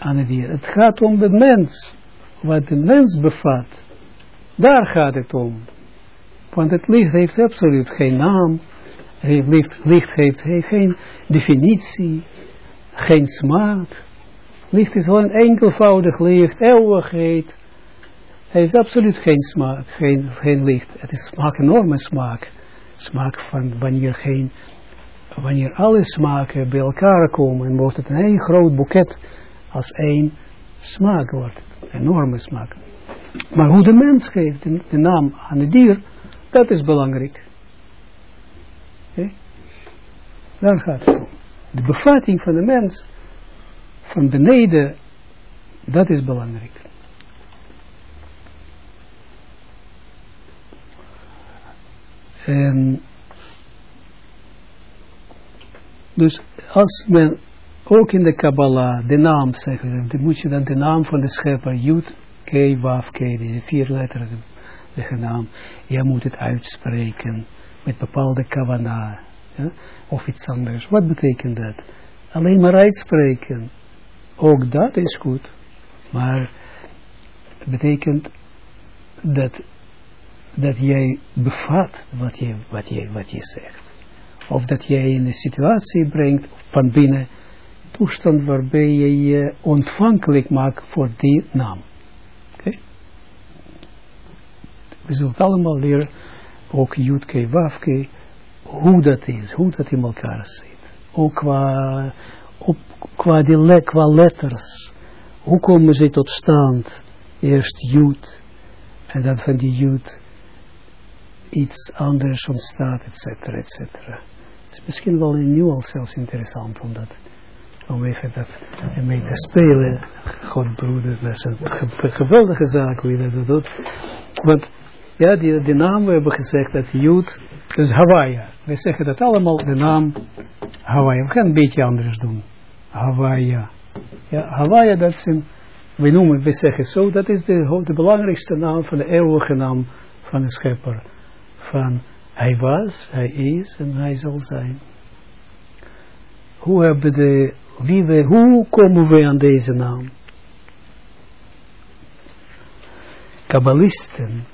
aan het dier. Het gaat om de mens. Wat de mens bevat. Daar gaat het om. Want het licht heeft absoluut geen naam. Het licht, licht heeft geen definitie. Geen smaak. Licht is gewoon enkelvoudig licht. Eeuwigheid. Het heeft absoluut geen smaak. Geen, geen licht. Het is smaak, enorme smaak. Smaak van wanneer geen wanneer alle smaken bij elkaar komen, wordt het een heel groot boeket als één smaak wordt. Enorme smaak. Maar hoe de mens geeft de, naam aan het dier, dat is belangrijk. Okay? Daar gaat het om. De bevatting van de mens, van beneden, dat is belangrijk. En dus als men ook in de Kabbalah, de naam zeggen ze, moet je dan de naam van de schepper, Jud, K, Waf, K, die vier letters, de naam, je moet het uitspreken met bepaalde kavana, ja, of iets anders. Wat betekent dat? Alleen maar uitspreken. Ook dat is goed, maar het betekent dat, dat jij bevat wat je, wat, je, wat je zegt. Of dat jij in een situatie brengt van binnen toestand waarbij je je ontvankelijk maakt voor die naam. We zullen allemaal leren, ook Jutke, Wafke, hoe dat is, hoe dat in elkaar zit. Ook qua, op, qua, die qua letters. Hoe komen ze tot stand? Eerst Jut, en dan van die Jut iets anders ontstaat, et cetera, et cetera. Het is misschien wel nieuw al zelfs interessant, omdat om even dat mee te spelen. God broeder, dat is een geweldige zaak hoe je dat doet. Want ja, die, die naam, we hebben gezegd dat Jood, dus Hawaii. We zeggen dat allemaal de naam Hawaii. We gaan een beetje anders doen. Hawaii. Ja, Hawaii, dat een, we noemen, we zeggen zo, dat is de, de belangrijkste naam van de eeuwige naam van de schepper. Van hij was, hij is en hij zal zijn. Hoe hebben de, wie we, hoe komen we aan deze naam? Kabbalisten,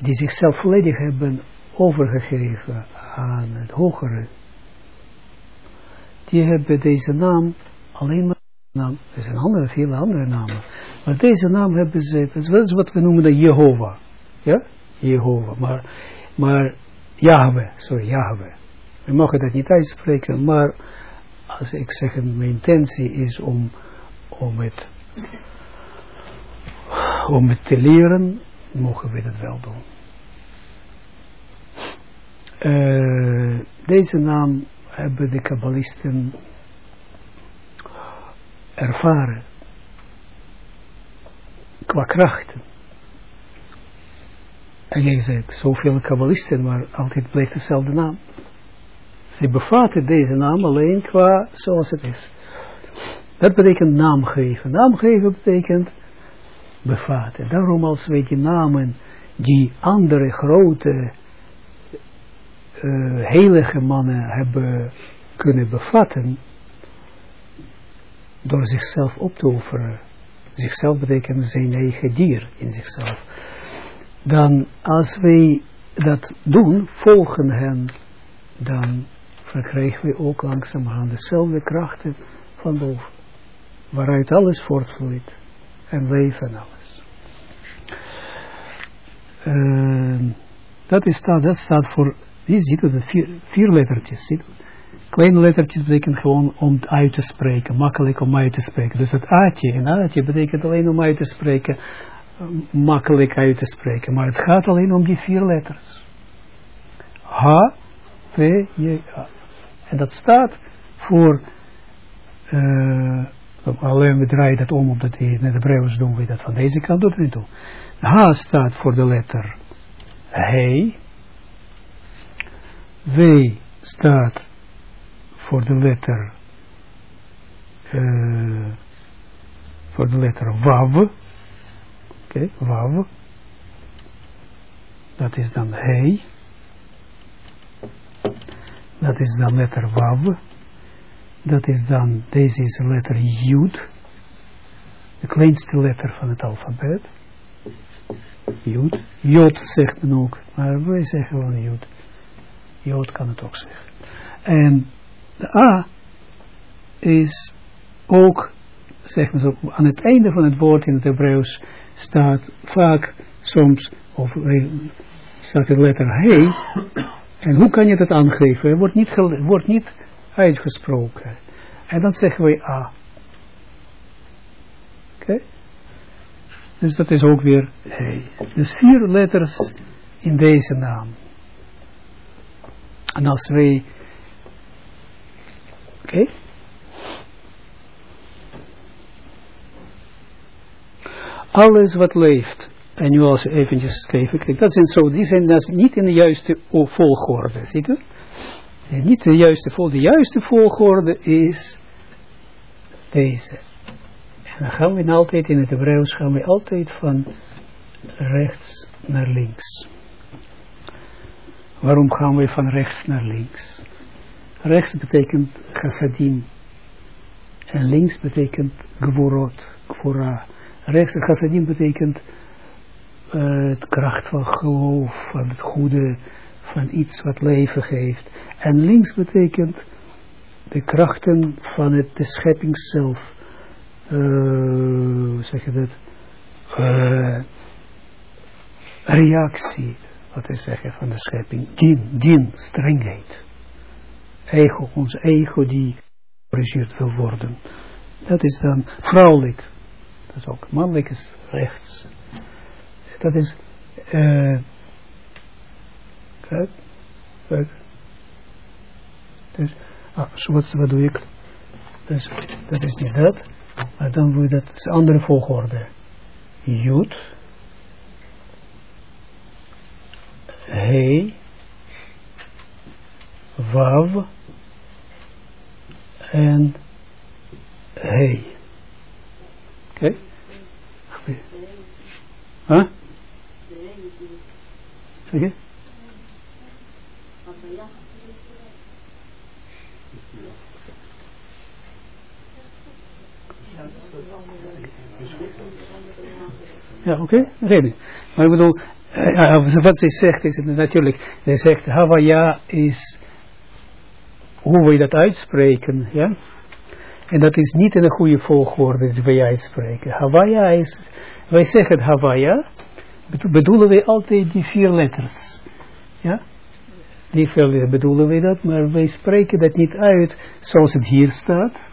die zichzelf volledig hebben overgegeven aan het hogere, die hebben deze naam alleen maar naam, er zijn andere, vele andere namen, maar deze naam hebben ze, dat is wat we noemen de Jehovah, ja, Jehovah, maar, maar Yahweh, sorry, Yahweh, we mogen dat niet uitspreken, maar als ik zeg, mijn intentie is om, om het, om het te leren, mogen we dat wel doen. Uh, deze naam hebben de kabbalisten ervaren qua krachten. En jij zegt, zoveel kabbalisten, maar altijd blijft dezelfde naam. Ze bevatten deze naam alleen qua zoals het is. Dat betekent naam geven. Naam geven betekent bevatten. Daarom als wij die namen, die andere grote, uh, heilige mannen hebben kunnen bevatten, door zichzelf op te offeren. Zichzelf betekent zijn eigen dier in zichzelf. Dan als wij dat doen, volgen hen, dan verkrijgen we ook langzamerhand dezelfde krachten van boven. Waaruit alles voortvloeit. En leven en alles. Uh, dat, is, dat staat voor, je ziet het, vier, vier lettertjes. Kleine lettertjes betekent gewoon om uit te spreken, makkelijk om uit te spreken. Dus het aatje en aatje betekent alleen om uit te spreken, makkelijk uit te spreken. Maar het gaat alleen om die vier letters. H, V, J, A. En dat staat voor, uh, alleen we draaien dat om, omdat in het Hebreeuws doen we dat van deze kant tot nu toe. H staat voor de letter He. W staat voor de letter uh, voor de letter Wav. Oké, Wav. Dat is dan He. Dat is dan letter Wav. Dat is dan, deze is letter Jud. De kleinste letter van het alfabet. Jud. Jod zegt men ook, maar wij zeggen gewoon Jud. Jod kan het ook zeggen. En de A is ook, zeg maar zo, aan het einde van het woord in het Hebreeuws staat vaak soms, of staat de letter He. En hoe kan je dat aangeven? Het wordt niet, wordt niet uitgesproken. En dan zeggen we A. Oké? Dus dat is ook weer He. Dus vier letters in deze naam. En als wij Oké? Alles wat leeft, en nu als eventjes kijken, kijk, dat zijn zo, die zijn dus niet in de juiste volgorde, ziet u? niet de juiste volgorde, de juiste volgorde is deze. En dan gaan we altijd, in het Hebreeuws gaan we altijd van rechts naar links. Waarom gaan we van rechts naar links? Rechts betekent chassadim. En links betekent gvorot, gvora. Rechts, chassadim betekent uh, kracht van geloof, van het goede, van iets wat leven geeft. En links betekent de krachten van het, de schepping zelf. Uh, hoe zeg je dat? Uh, reactie, wat is zeggen, van de schepping. Din, din, strengheid ego, ons ego die gecorrigeerd wil worden. Dat is dan vrouwelijk. Dat is ook mannelijk is rechts. Dat is uh, kijk, kijk. Dus, ah, wat, wat doe ik? Dus dat is niet dat. Maar dan wordt dat is andere volgorde. Jut. He. Wav. En He. Oké? Okay. Huh? Zeg je? Ja, oké, okay. reden. Maar ik bedoel, uh, wat zij zegt is natuurlijk, zij zegt Havaya is hoe we dat uitspreken, ja. En dat is niet in een goede volgorde die wij uitspreken. Havaya is, wij zeggen Havaya, bedoelen we altijd die vier letters. Ja? Die vier bedoelen we dat, maar wij spreken dat niet uit zoals het hier staat.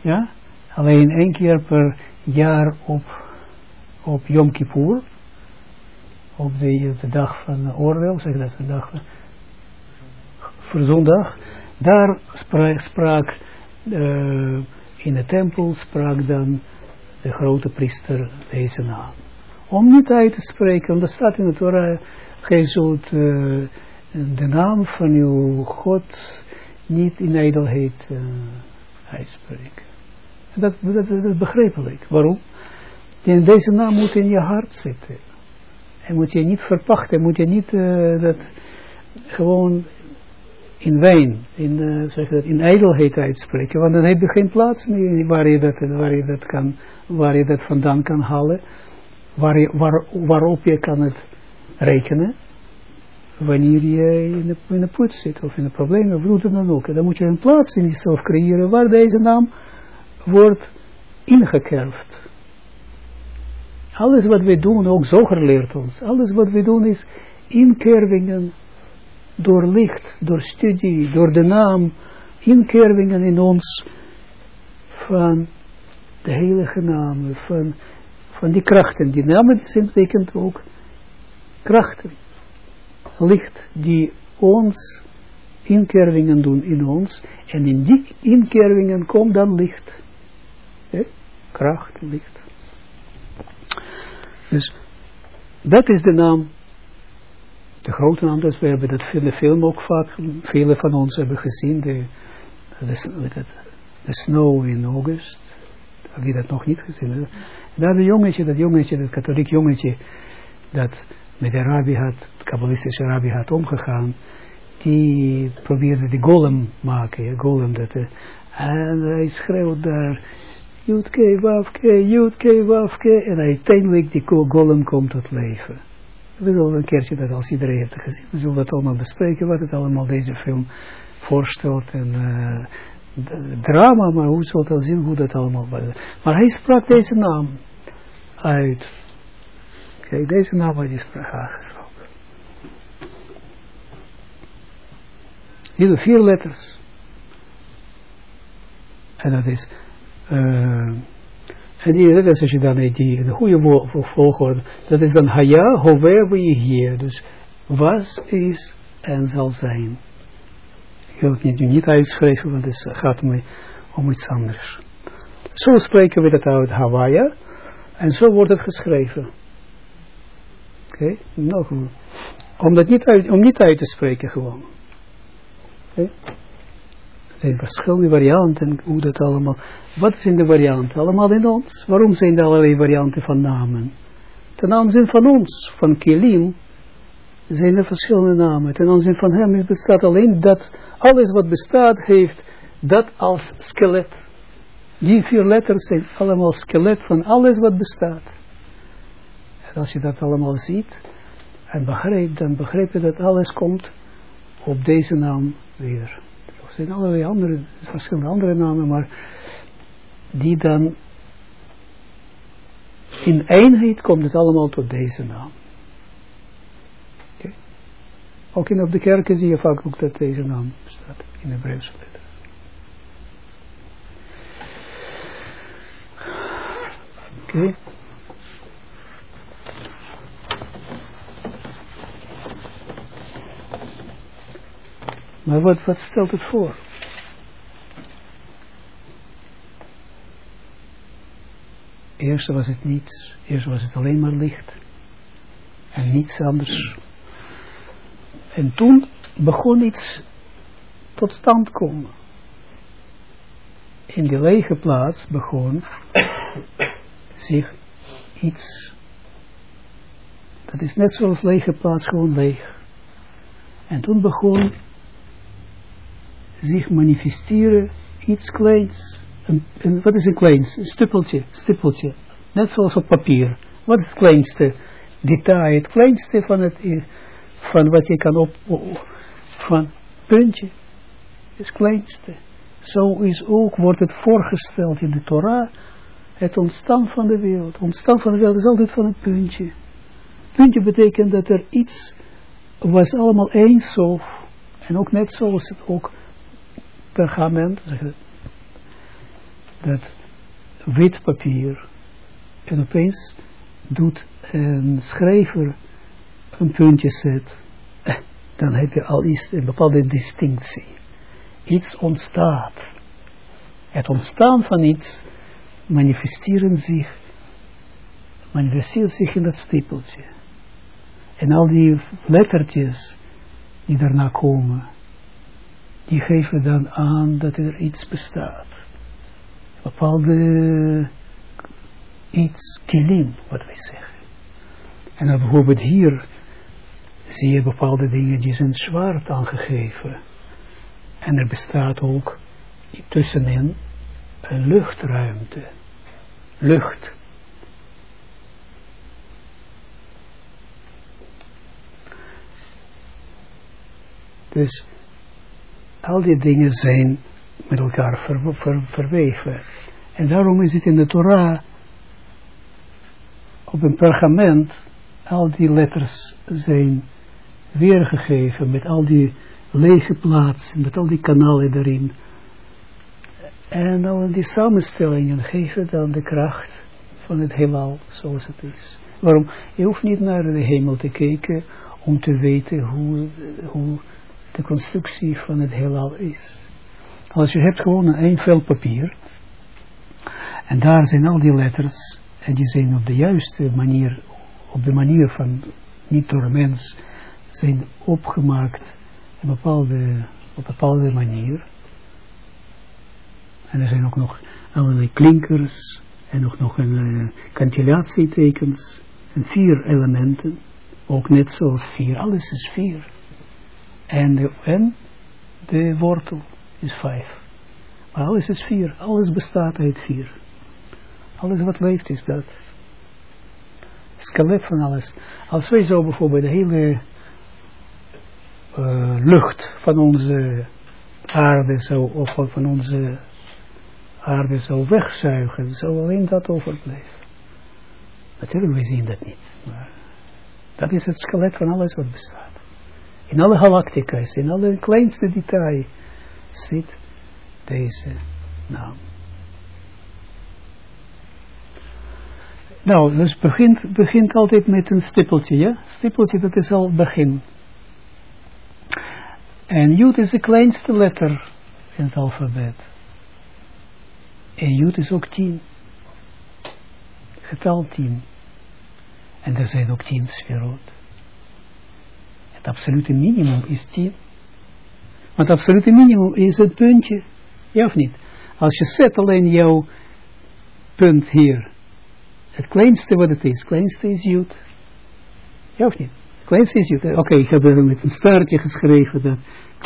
Ja? Alleen één keer per jaar op, op Yom Kippur. Op de, de dag van oordeel, zeg dat, de dag voor zondag. Daar sprak uh, in de tempel, sprak dan de grote priester deze naam. Om niet uit te spreken, dat staat in het Torah, gij zult uh, de naam van uw God niet in ijdelheid uh, uitspreken. Dat, dat, dat is begrijpelijk. Waarom? Deze naam moet in je hart zitten. En moet je niet verpachten, moet je niet dat gewoon in wijn, in, uh, zeg dat, in ijdelheid uitspreken. Want dan heb je geen plaats meer waar je dat, waar je dat, kan, waar je dat vandaan kan halen. Waar je, waar, waarop je kan het rekenen. Wanneer je in de, in put zit of in de problemen, of hoe dan ook. Dan moet je een plaats in jezelf creëren waar deze naam wordt ingekerfd. Alles wat we doen, ook Zoger leert ons, alles wat we doen is inkervingen door licht, door studie, door de naam, inkervingen in ons van de heilige namen, van, van die krachten. Die namen zijn betekent ook krachten. Licht die ons inkervingen doen in ons. En in die inkervingen komt dan licht. Kracht, licht. Dus dat is de naam, de grote dus we hebben dat in de film ook vaak, vele van ons hebben gezien, de, de, de snow in august, wie dat nog niet gezien. En daar een jongetje, dat jongetje, dat katholiek jongetje, dat met de rabbi had, de kabbalistische rabbi had omgegaan, die probeerde de golem maken, golem dat, en hij schreeuwt daar, Jutke, Wafke, Jutke, Wafke. En uiteindelijk die golem komt tot leven. We zullen een keertje dat als iedereen heeft gezien. We zullen dat allemaal bespreken. Wat het allemaal deze film voorstelt. En uh, drama. Maar hoe zult dat zien hoe dat allemaal was. Maar hij sprak deze naam uit. Kijk, deze naam had hij aangesproken. Hier vier letters. En dat is uh, en die, dat is als je dan die, de goede volgorde, dat is dan haya, however we hier. Dus was, is en zal zijn. Ik wil het niet, niet uitschrijven, want het gaat me om iets anders. Zo spreken we dat uit Hawaii. En zo wordt het geschreven. Oké, nog om, dat niet uit, om niet uit te spreken gewoon. Er zijn verschillende varianten hoe dat allemaal wat zijn de varianten? Allemaal in ons. Waarom zijn er allerlei varianten van namen? De namen zijn van ons, van Kelim. Zijn er verschillende namen. Ten aanzien van hem bestaat alleen dat alles wat bestaat heeft dat als skelet. Die vier letters zijn allemaal skelet van alles wat bestaat. En als je dat allemaal ziet en begrijpt, dan begrijp je dat alles komt op deze naam weer. Er zijn allerlei andere, verschillende andere namen, maar die dan in eenheid komt het allemaal tot deze naam. Okay. Ook in op de kerken zie je vaak ook dat deze naam staat in de Hebreeuwse letter. Oké. Maar wat, wat stelt het voor? Eerst was het niets. Eerst was het alleen maar licht. En niets anders. En toen begon iets tot stand komen. In die lege plaats begon zich iets. Dat is net zoals lege plaats, gewoon leeg. En toen begon zich manifesteren iets kleins. Wat is een kleins? Een stippeltje, stippeltje. Net zoals op papier. Wat is het kleinste detail? Het kleinste van, het, van wat je kan op, van puntje. Het kleinste. Zo is ook, wordt het voorgesteld in de Torah, het ontstaan van de wereld. Ontstaan van de wereld is altijd van een puntje. Puntje betekent dat er iets was allemaal eensoof. En ook net zoals het ook pergament, dat wit papier. En opeens doet een schrijver een puntje zet. Dan heb je al iets, een bepaalde distinctie. Iets ontstaat. Het ontstaan van iets manifesteren zich, manifesteert zich in dat stipeltje. En al die lettertjes die daarna komen, die geven dan aan dat er iets bestaat. Bepaalde iets, kilim, wat wij zeggen. En bijvoorbeeld hier zie je bepaalde dingen die zijn zwart aangegeven. En er bestaat ook tussenin een luchtruimte. Lucht. Dus al die dingen zijn met elkaar ver, ver, verweven. En daarom is het in de Torah op een pergament al die letters zijn weergegeven met al die lege plaatsen, met al die kanalen erin. En dan die samenstellingen geven dan de kracht van het heelal zoals het is. Waarom? Je hoeft niet naar de hemel te kijken om te weten hoe, hoe de constructie van het heelal is. Als je hebt gewoon een vel papier, en daar zijn al die letters, en die zijn op de juiste manier, op de manier van, niet door een mens, zijn opgemaakt op een bepaalde, op bepaalde manier. En er zijn ook nog allerlei klinkers, en ook nog een uh, kantilatietekens, en vier elementen, ook net zoals vier, alles is vier. En de, en de wortel is vijf. Maar alles is vier. Alles bestaat uit vier. Alles wat leeft is dat. Skelet van alles. Als wij zo bijvoorbeeld de hele uh, lucht van onze aarde zo, of van onze aarde zo wegzuigen, zou alleen dat overblijven. Natuurlijk, we zien dat niet. Dat is het skelet van alles wat bestaat. In alle galactica's, in alle kleinste detail zit deze naam. Nou, dus begint, begint altijd met een stippeltje, ja? Stippeltje, dat is al begin. En Jud is de kleinste letter in het alfabet. En Jud is ook tien. Getal tien. En er zijn ook tien sferot. Het absolute minimum is 10. Het absolute minimum is het puntje. Ja of niet? Als je zet alleen jouw punt hier. Het kleinste wat het is. Het kleinste is jut. Ja of niet? Het kleinste is jut. Oké, ik heb er met een staartje geschreven. Dat,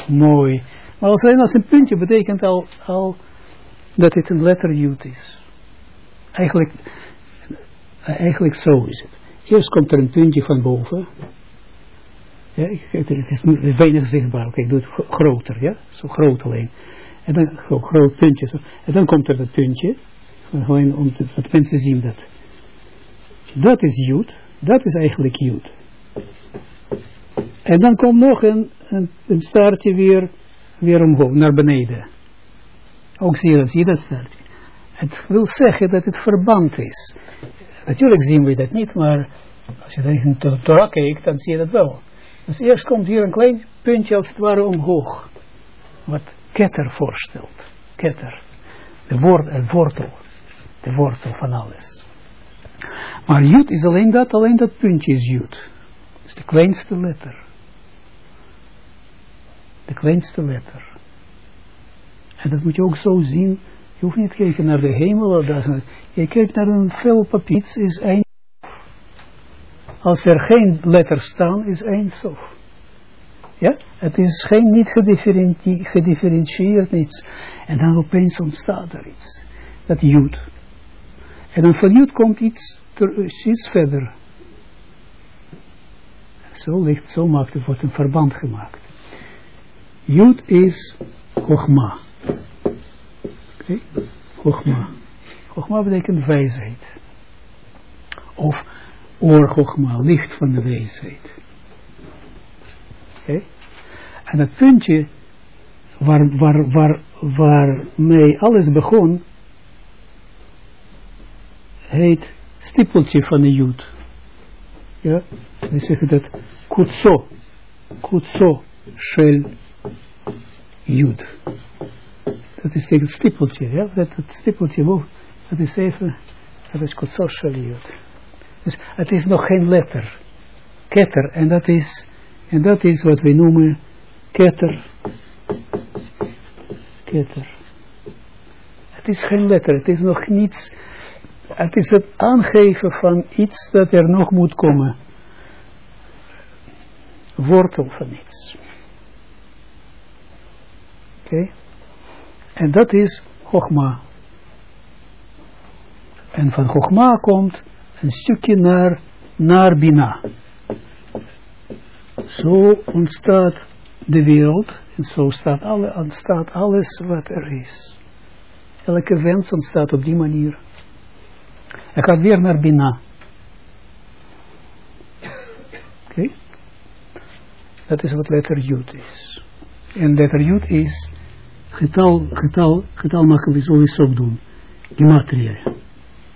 mooi. Maar als alleen als een puntje betekent al, al dat het een letter jut is. Eigenlijk, eigenlijk zo is het. Eerst komt er een puntje van boven. Ja, het is weinig zichtbaar. Oké, ik doe het groter, ja. Zo groot alleen. En dan zo groot puntje. Zo. En dan komt er dat puntje. Gewoon om dat mensen zien dat. Dat is Jood. Dat is eigenlijk Jood. En dan komt nog een, een, staartje weer, weer omhoog, naar beneden. Ook zie je dat, zie je dat staartje. Het wil zeggen dat het verband is. Natuurlijk zien we dat niet, maar als je tegen de Torah kijkt, dan zie je dat wel. Dus eerst komt hier een klein puntje als het ware omhoog. Wat ketter voorstelt. Ketter. De woord, het wortel. De wortel van alles. Maar Jud is alleen dat, alleen dat puntje is Jud. Dat is de kleinste letter. De kleinste letter. En dat moet je ook zo zien. Je hoeft niet kijken naar de hemel. Je kijkt naar een vel papier, is één. Als er geen letters staan, is één sof. Ja, het is geen niet gedifferentieerd iets. En dan opeens ontstaat er iets. Dat jood. En dan van jood komt iets, ter, iets verder. Zo ligt, zo maakt het, wordt een verband gemaakt. Jood is Chogma. Oké, okay. Chogma. betekent wijsheid. Of oor licht van de wijsheid. Okay. En het puntje waar, waar, waar, waarmee alles begon, heet stippeltje van de jood. Ja, we zeggen dat kutso, kutso, shel, jood. Dat is tegen het stippeltje, ja, dat het stippeltje dat is even, dat is kutso, shel, jood. Dus het is nog geen letter, ketter, en dat is en dat is wat we noemen ketter. Ketter. Het is geen letter, het is nog niets. Het is het aangeven van iets dat er nog moet komen. Wortel van iets. Oké. En dat is Chogma. En van Chogma komt een stukje naar, naar Bina. Zo ontstaat de wereld en zo staat alle, ontstaat alles wat er is. Elke wens ontstaat op die manier. Hij gaat weer naar Bina. Oké? Dat is wat letter Jut is. En letter Jut is getal, getal, getal maken we sowieso doen. Gematria.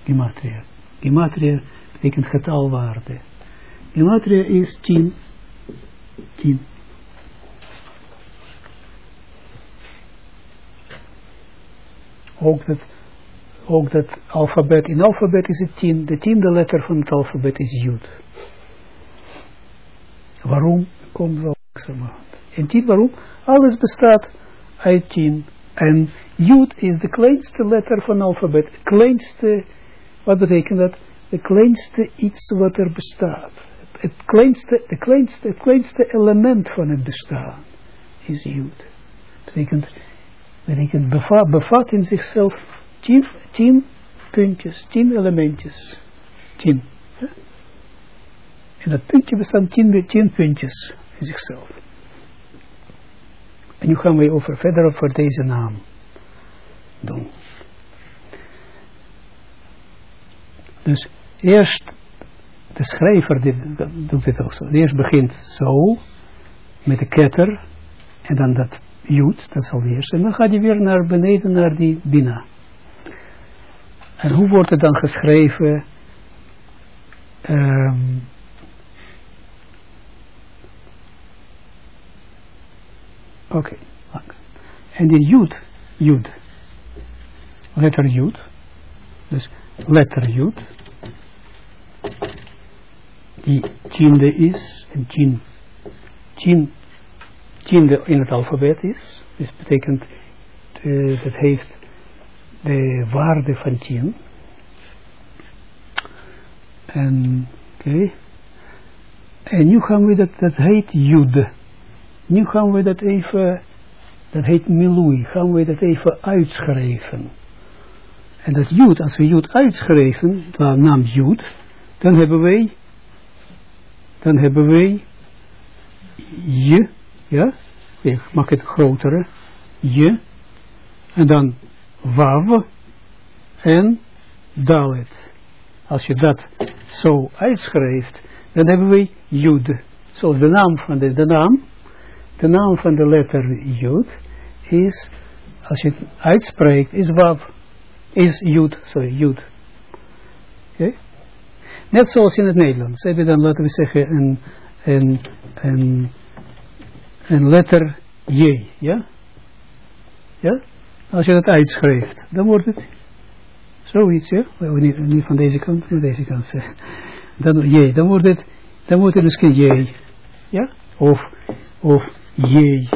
Gematria. Gematria betekent getalwaarde. Gematria is 10 10. Ook dat, ook dat alfabet, in alfabet is het 10, de tiende letter van het alfabet is Jud. Waarom? Komt wel langzamerhand. En 10 waarom? Alles bestaat uit 10. En Jud is de kleinste letter van alfabet. Kleinste, wat betekent dat? De kleinste iets wat er bestaat het kleinste, de kleinste, het kleinste element van het bestaan is Jud. Betekent, betekent bevat, bevat in zichzelf tien, tien puntjes, tien elementjes. Tien. Ja? En dat puntje bestaat tien, tien puntjes in zichzelf. En nu gaan we over verder over deze naam doen. Dus eerst de schrijver doet dit ook zo. Eerst begint zo, met de ketter, en dan dat jood, dat zal eerst. En dan gaat hij weer naar beneden, naar die bina. En hoe wordt het dan geschreven? Um, Oké, okay. en die jood, jood, letter jood, dus letter jood, die tiende is, en tien, tien, tiende in het alfabet is, dus betekent, dat heeft de waarde van tien. En, oké, en nu gaan we dat, dat heet jude. Nu gaan we dat even, dat heet milui, gaan we dat even uitschrijven. En dat Jood, als we Jood uitschrijven, de naam Jood, dan hebben wij dan hebben wij je, ja, ik maak het grotere, je, en dan wav en dalet. Als je dat zo uitschrijft, dan hebben wij jud. Zoals de naam van de, de naam, de naam van de letter jud is, als je het uitspreekt, is wav, is jud, sorry, jud. Oké? Okay? Net zoals in het Nederlands. Heb je dan, laten we zeggen, een, een, een, letter J. Ja? Ja? Als je dat uitschrijft, dan wordt het Zoiets, ja. Niet, niet van deze kant, van deze kant zeggen. Dan J, dan wordt het, dan wordt het misschien J. Ja? Of, of J.